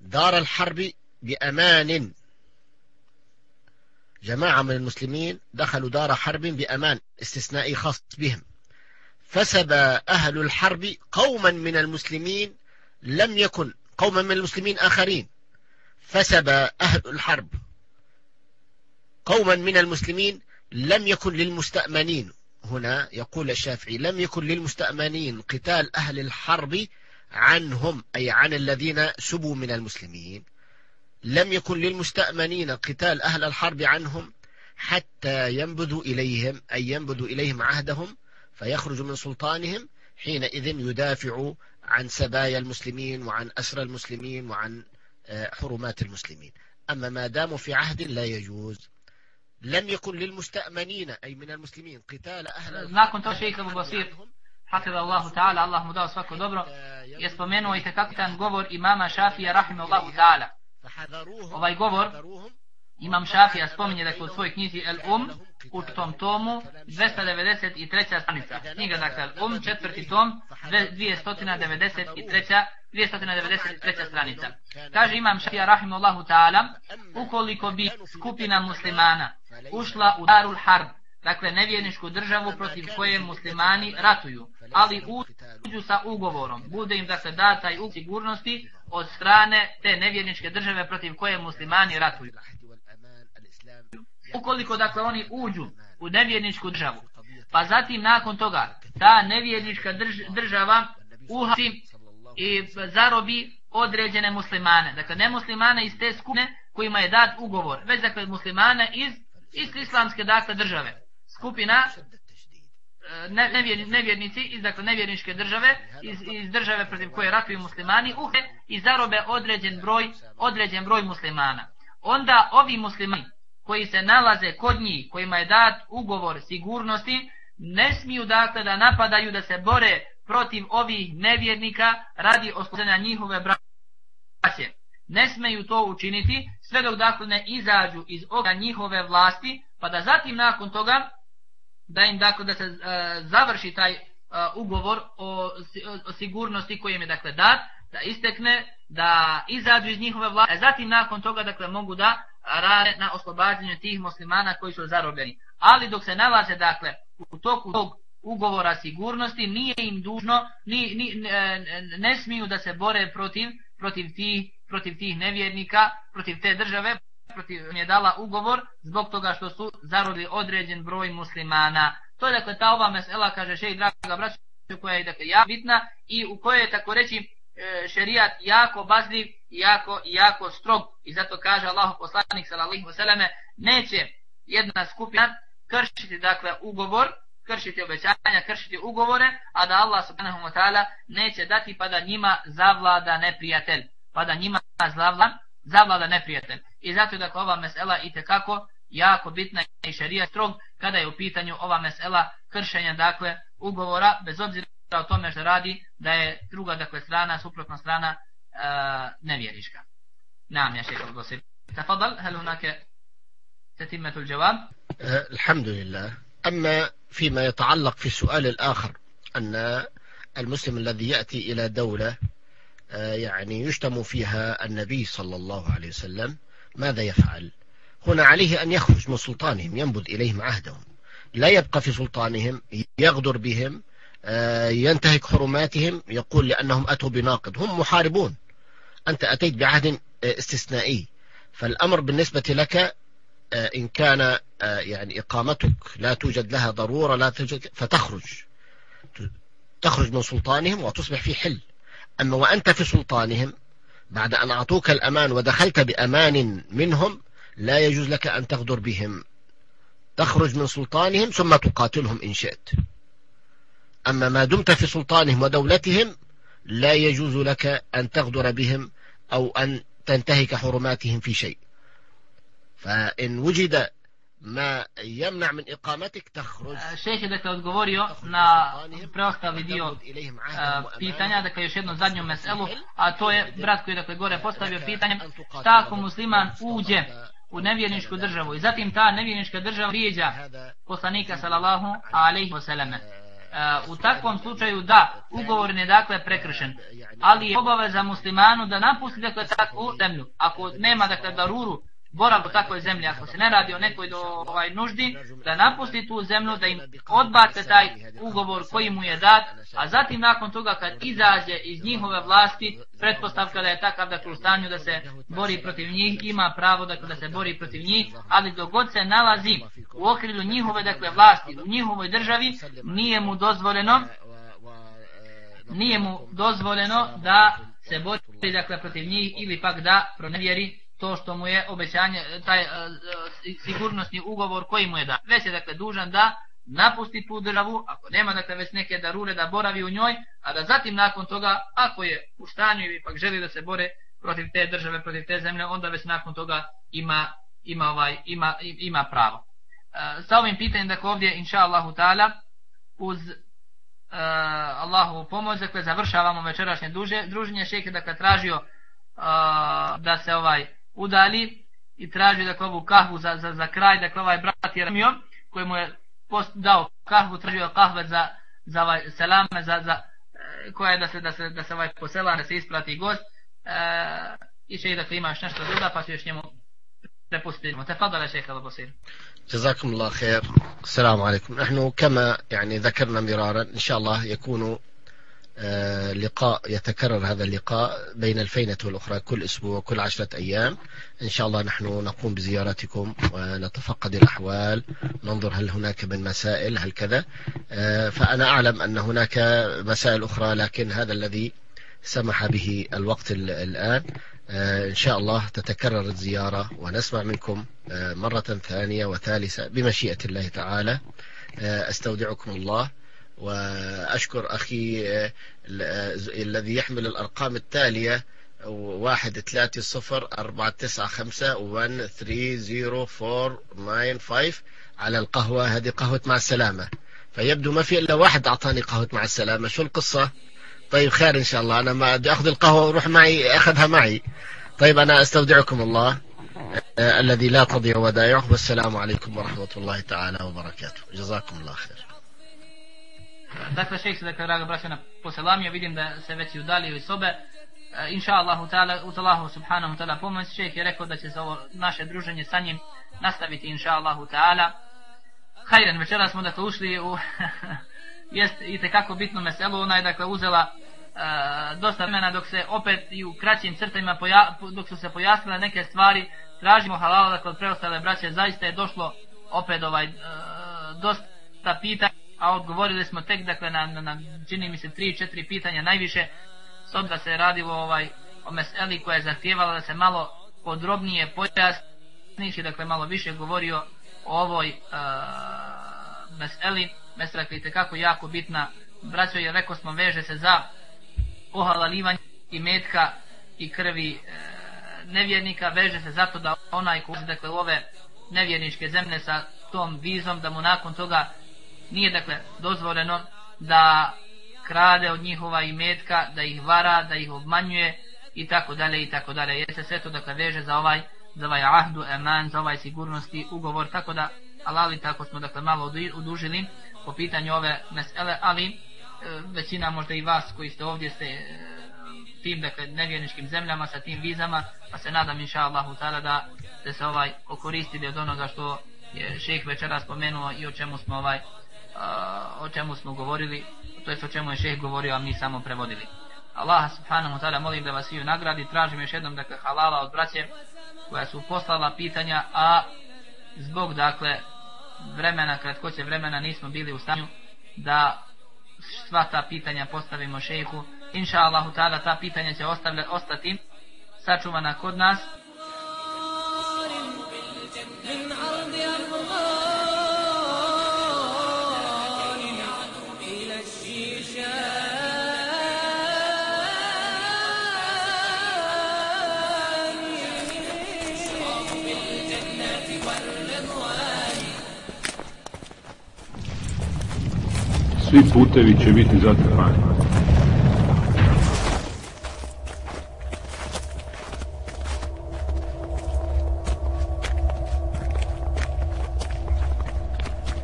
[SPEAKER 5] دار الحرب بأمان جماعة من المسلمين دخلوا دار حرب بأمان استثنائي خاص بهم فسبى أهل الحرب قوما من المسلمين لم يكن قوما من المسلمين آخرين. فسبى أهل الحرب. قوما من المسلمين لم يكن للمستأمنين. هنا يقول الشافعي لم يكن للمستأمنين قتال أهل الحرب عنهم أي عن الذين سبوا من المسلمين. لم يكن للمستأمنين قتال أهل الحرب عنهم حتى ينبذوا إليهم أي ينبذوا إليهم عهدهم فيخرج من سلطانهم حينئذ يدافع عن سبايا المسلمين وعن أسر المسلمين وعن آه، حرمات المسلمين. أما ما داموا في عهد لا يجوز لم يكن للمستأمنين أي من المسلمين قتال أهل
[SPEAKER 6] ما نكون تشيك بسيط. حفظ الله تعالى. الله مدوس فكو ودبر يسبمينو يتكاكتن قبر إمام شافية رحمه الله تعالى. فحذروهم ovaj Imam Šafija spominje da u svojoj knjizi El Um u tom tomu 293. stranica. Knjiga dakle El Um, četvrti tom, 293. 293. stranica. Kaže Imam Šafija rahimullahu ta'ala ukoliko bi skupina muslimana ušla u Darul Harb, dakle nevjerničku državu protiv koje muslimani ratuju, ali uđu sa ugovorom, bude im dakle data i u sigurnosti od strane te nevjerničke države protiv koje muslimani ratuju. Ukoliko dakle oni uđu u nevjerničku državu, pa zatim nakon toga ta nevjernička drž država uhasi i zarobi određene muslimane. Dakle, ne muslimane iz te skupine kojima je dat ugovor, već dakle muslimane iz, iz islamske dakle države. Skupina e, ne, nevjer, nevjernici iz dakle nevjerničke države iz, iz države protiv koje ratuju muslimani uhe i zarobe određen broj određen broj muslimana onda ovi muslimani koji se nalaze kod njih kojima je dat ugovor sigurnosti ne smiju dakle da napadaju da se bore protiv ovih nevjernika radi oslobođenja njihove braće. Ne smeju to učiniti sve dok dakle ne izađu iz oga njihove vlasti pa da zatim nakon toga da im dakle da se e, završi taj e, ugovor o, o sigurnosti koji im je dakle dat, da istekne, da izađu iz njihove vlasti, a zatim nakon toga dakle mogu da rade na oslobađanju tih muslimana koji su zarobljeni. Ali dok se nalaze dakle u toku tog ugovora sigurnosti nije im dužno, ni, ni, ne, ne smiju da se bore protiv, protiv, tih, protiv tih nevjernika, protiv te države, protiv je dala ugovor zbog toga što su zarodi određen broj muslimana. To je dakle ta ova mesela, kaže šej draga braća, koja je dakle ja bitna i u kojoj je tako reći E, šerijat jako bazljiv jako, jako strog. I zato kaže Allah poslanik sallallahu alejhi ve selleme neće jedna skupina kršiti dakle ugovor kršiti obećanja, kršiti ugovore, a da Allah subhanahu wa ta'ala neće dati pa da njima zavlada neprijatelj. Pa da njima zavlada, zavlada neprijatelj. I zato je dakle ova mesela i tekako jako bitna i šerijat strog kada je u pitanju ova mesela kršenja dakle ugovora bez obzira o tome što radi da je druga dakle strana, suprotna strana nevjeriška. نعم يا شيخ البصير تفضل هل هناك تتمة الجواب
[SPEAKER 5] الحمد لله أما فيما يتعلق في السؤال الآخر أن المسلم الذي يأتي إلى دولة يعني يشتم فيها النبي صلى الله عليه وسلم ماذا يفعل هنا عليه أن يخرج من سلطانهم ينبذ إليهم عهدهم لا يبقى في سلطانهم يغدر بهم ينتهك حرماتهم يقول لأنهم أتوا بناقض. هم محاربون. أنت أتيت بعهد استثنائي. فالأمر بالنسبة لك إن كان يعني إقامتك لا توجد لها ضرورة لا توجد فتخرج. تخرج من سلطانهم وتصبح في حل. أما وأنت في سلطانهم بعد أن أعطوك الأمان ودخلت بأمان منهم لا يجوز لك أن تغدر بهم. تخرج من سلطانهم ثم تقاتلهم إن شئت. أما ما دمت في سلطانهم ودولتهم لا يجوز لك أن تغدر بهم أو أن تنتهك حرماتهم في شيء فإن وجد ما يمنع من إقامتك تخرج
[SPEAKER 6] Šejh je dakle odgovorio na preostali dio pitanja, dakle još jednu zadnju meselu, a to je brat koji je dakle gore postavio pitanje šta ako musliman uđe u nevjerničku državu i zatim ta nevjernička država prijeđa poslanika sallallahu alaihi wasallam. Eh, u takvom slučaju da, ugovor je dakle prekršen, ali je obaveza muslimanu da napusti dakle takvu zemlju. Ako nema dakle daruru borav u takvoj zemlji, ako se ne radi o nekoj do ovaj nuždi, da napusti tu zemlju, da im odbace taj ugovor koji mu je dat, a zatim nakon toga kad izađe iz njihove vlasti, pretpostavka da je takav dakle u stanju da se bori protiv njih, ima pravo dakle da se bori protiv njih, ali dogod se nalazi u okrilju njihove dakle vlasti, u njihovoj državi, nije mu dozvoljeno nije mu dozvoljeno da se bori dakle protiv njih ili pak da pronevjeri to što mu je obećanje, e, taj uh, sigurnosni ugovor koji mu je da. Već je dakle dužan da napusti tu državu, ako nema dakle već neke darure da boravi u njoj, a da zatim nakon toga, ako je u stanju ili pak želi da se bore protiv te države, protiv te zemlje, onda već nakon toga ima, ima, ovaj, ima, ima pravo. E, sa ovim pitanjem, dakle ovdje, inša Allahu ta'ala, uz e, Allahovu pomoć, dakle završavamo večerašnje duže, druženje, šehe dakle tražio e, da se ovaj udali i traži dakle ovu kahvu za, za, za kraj, dakle ovaj brat je ramio, koji mu je post, dao kahvu, tražio kahve za, za ovaj selame, za, za, e, koja je da se, da se, da se ovaj posela, da se isprati gost, e, i će i dakle ima još nešto druga, pa će još njemu prepustiti. تفضل يا شيخ ابو بصير
[SPEAKER 5] جزاكم الله خير السلام عليكم نحن كما يعني ذكرنا مرارا ان شاء الله يكون آه، لقاء يتكرر هذا اللقاء بين الفينة والأخرى كل أسبوع كل عشرة أيام. إن شاء الله نحن نقوم بزيارتكم ونتفقد الأحوال ننظر هل هناك من مسائل هل كذا. آه، فأنا أعلم أن هناك مسائل أخرى لكن هذا الذي سمح به الوقت الآن. آه، إن شاء الله تتكرر الزيارة ونسمع منكم مرة ثانية وثالثة بمشيئة الله تعالى. أستودعكم الله. وأشكر أخي الذي يحمل الأرقام التالية واحد ثلاثة صفر أربعة تسعة خمسة وان ثري زيرو فور ناين فايف على القهوة. هذه قهوة مع السلامة. فيبدو ما في إلا واحد أعطاني قهوة مع السلامة. شو القصة؟ طيب خير إن شاء الله. أنا ما أدي أخذ القهوة وروح معي أخذها معي. طيب أنا أستودعكم الله الذي لا تضيع ودائعه. والسلام عليكم ورحمة الله تعالى وبركاته. جزاكم الله خير.
[SPEAKER 6] Dakle, šejh se, dakle, draga braća, na poselamio, vidim da se već i udalio iz sobe. E, inša Allahu ta'ala, uz Allahu subhanahu ta'ala pomoć, šejh je rekao da će se ovo naše druženje sa njim nastaviti, inša Allahu ta'ala. Hajden, večera smo, dakle, ušli u, (laughs) jest i tekako bitno meselo, ona je, dakle, uzela e, dosta vremena dok se opet i u kraćim crtama poja, dok su se pojasnile neke stvari. Tražimo halala dakle od preostale braće. Zaista je došlo opet ovaj e, dosta pitanja a odgovorili smo tek dakle na, na, na čini mi se 3-4 pitanja najviše s obda se radilo ovaj, o meseli koja je zahtijevala da se malo podrobnije pojasniši dakle malo više govorio o ovoj uh, meseli. Mesela koja je kako jako bitna, braćo je rekao smo veže se za pohalalivanje i metka i krvi uh, nevjernika, veže se zato da onaj ko dakle ove nevjerničke zemlje sa tom vizom da mu nakon toga nije dakle dozvoljeno da krade od njihova imetka, da ih vara, da ih obmanjuje i tako dalje i tako dalje. Jer se sve to dakle veže za ovaj za ovaj ahdu, eman, za ovaj sigurnosti ugovor, tako da alali tako smo dakle malo udužili po pitanju ove mesele, ali e, većina možda i vas koji ste ovdje ste e, tim dakle nevjerničkim zemljama sa tim vizama, pa se nadam inša Allahu ta'ala da ste se ovaj okoristili od onoga što je šejh večera spomenuo i o čemu smo ovaj a, o čemu smo govorili, to jest o čemu je šejh govorio, a mi samo prevodili. Allah subhanahu wa ta'ala molim da vas svi nagradi, tražim još jednom dakle halala od braće koja su poslala pitanja, a zbog dakle vremena, kratkoće vremena nismo bili u stanju da sva ta pitanja postavimo šejhu. Inša Allahu ta'ala ta pitanja će ostavlja, ostati sačuvana kod nas.
[SPEAKER 7] Svi putevi će biti zatrpani.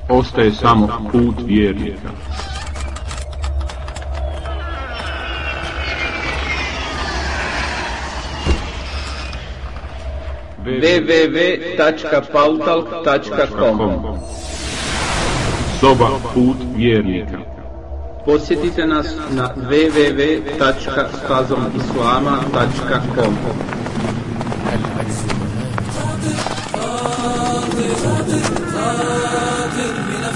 [SPEAKER 7] Ostaje samo put vjernika.
[SPEAKER 8] www.pautalk.com
[SPEAKER 7] soba put vjernika.
[SPEAKER 8] Posjetite nas na www.stazomislama.com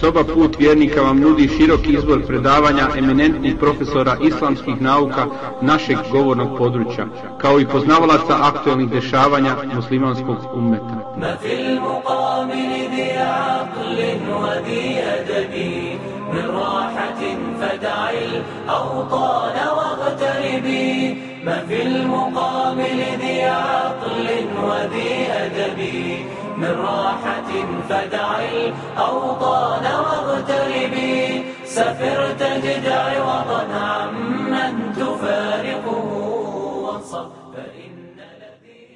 [SPEAKER 8] Soba Put vjernika vam nudi širok izbor predavanja eminentnih profesora islamskih nauka našeg govornog područja, kao i poznavalaca aktualnih dešavanja muslimanskog ummeta. Ma fil muqamil di aqlin wa di adabi min rahatin fada'il awtan من راحة فدع الأوطان واغتربي سفر تجدع وطن عمن تفارق.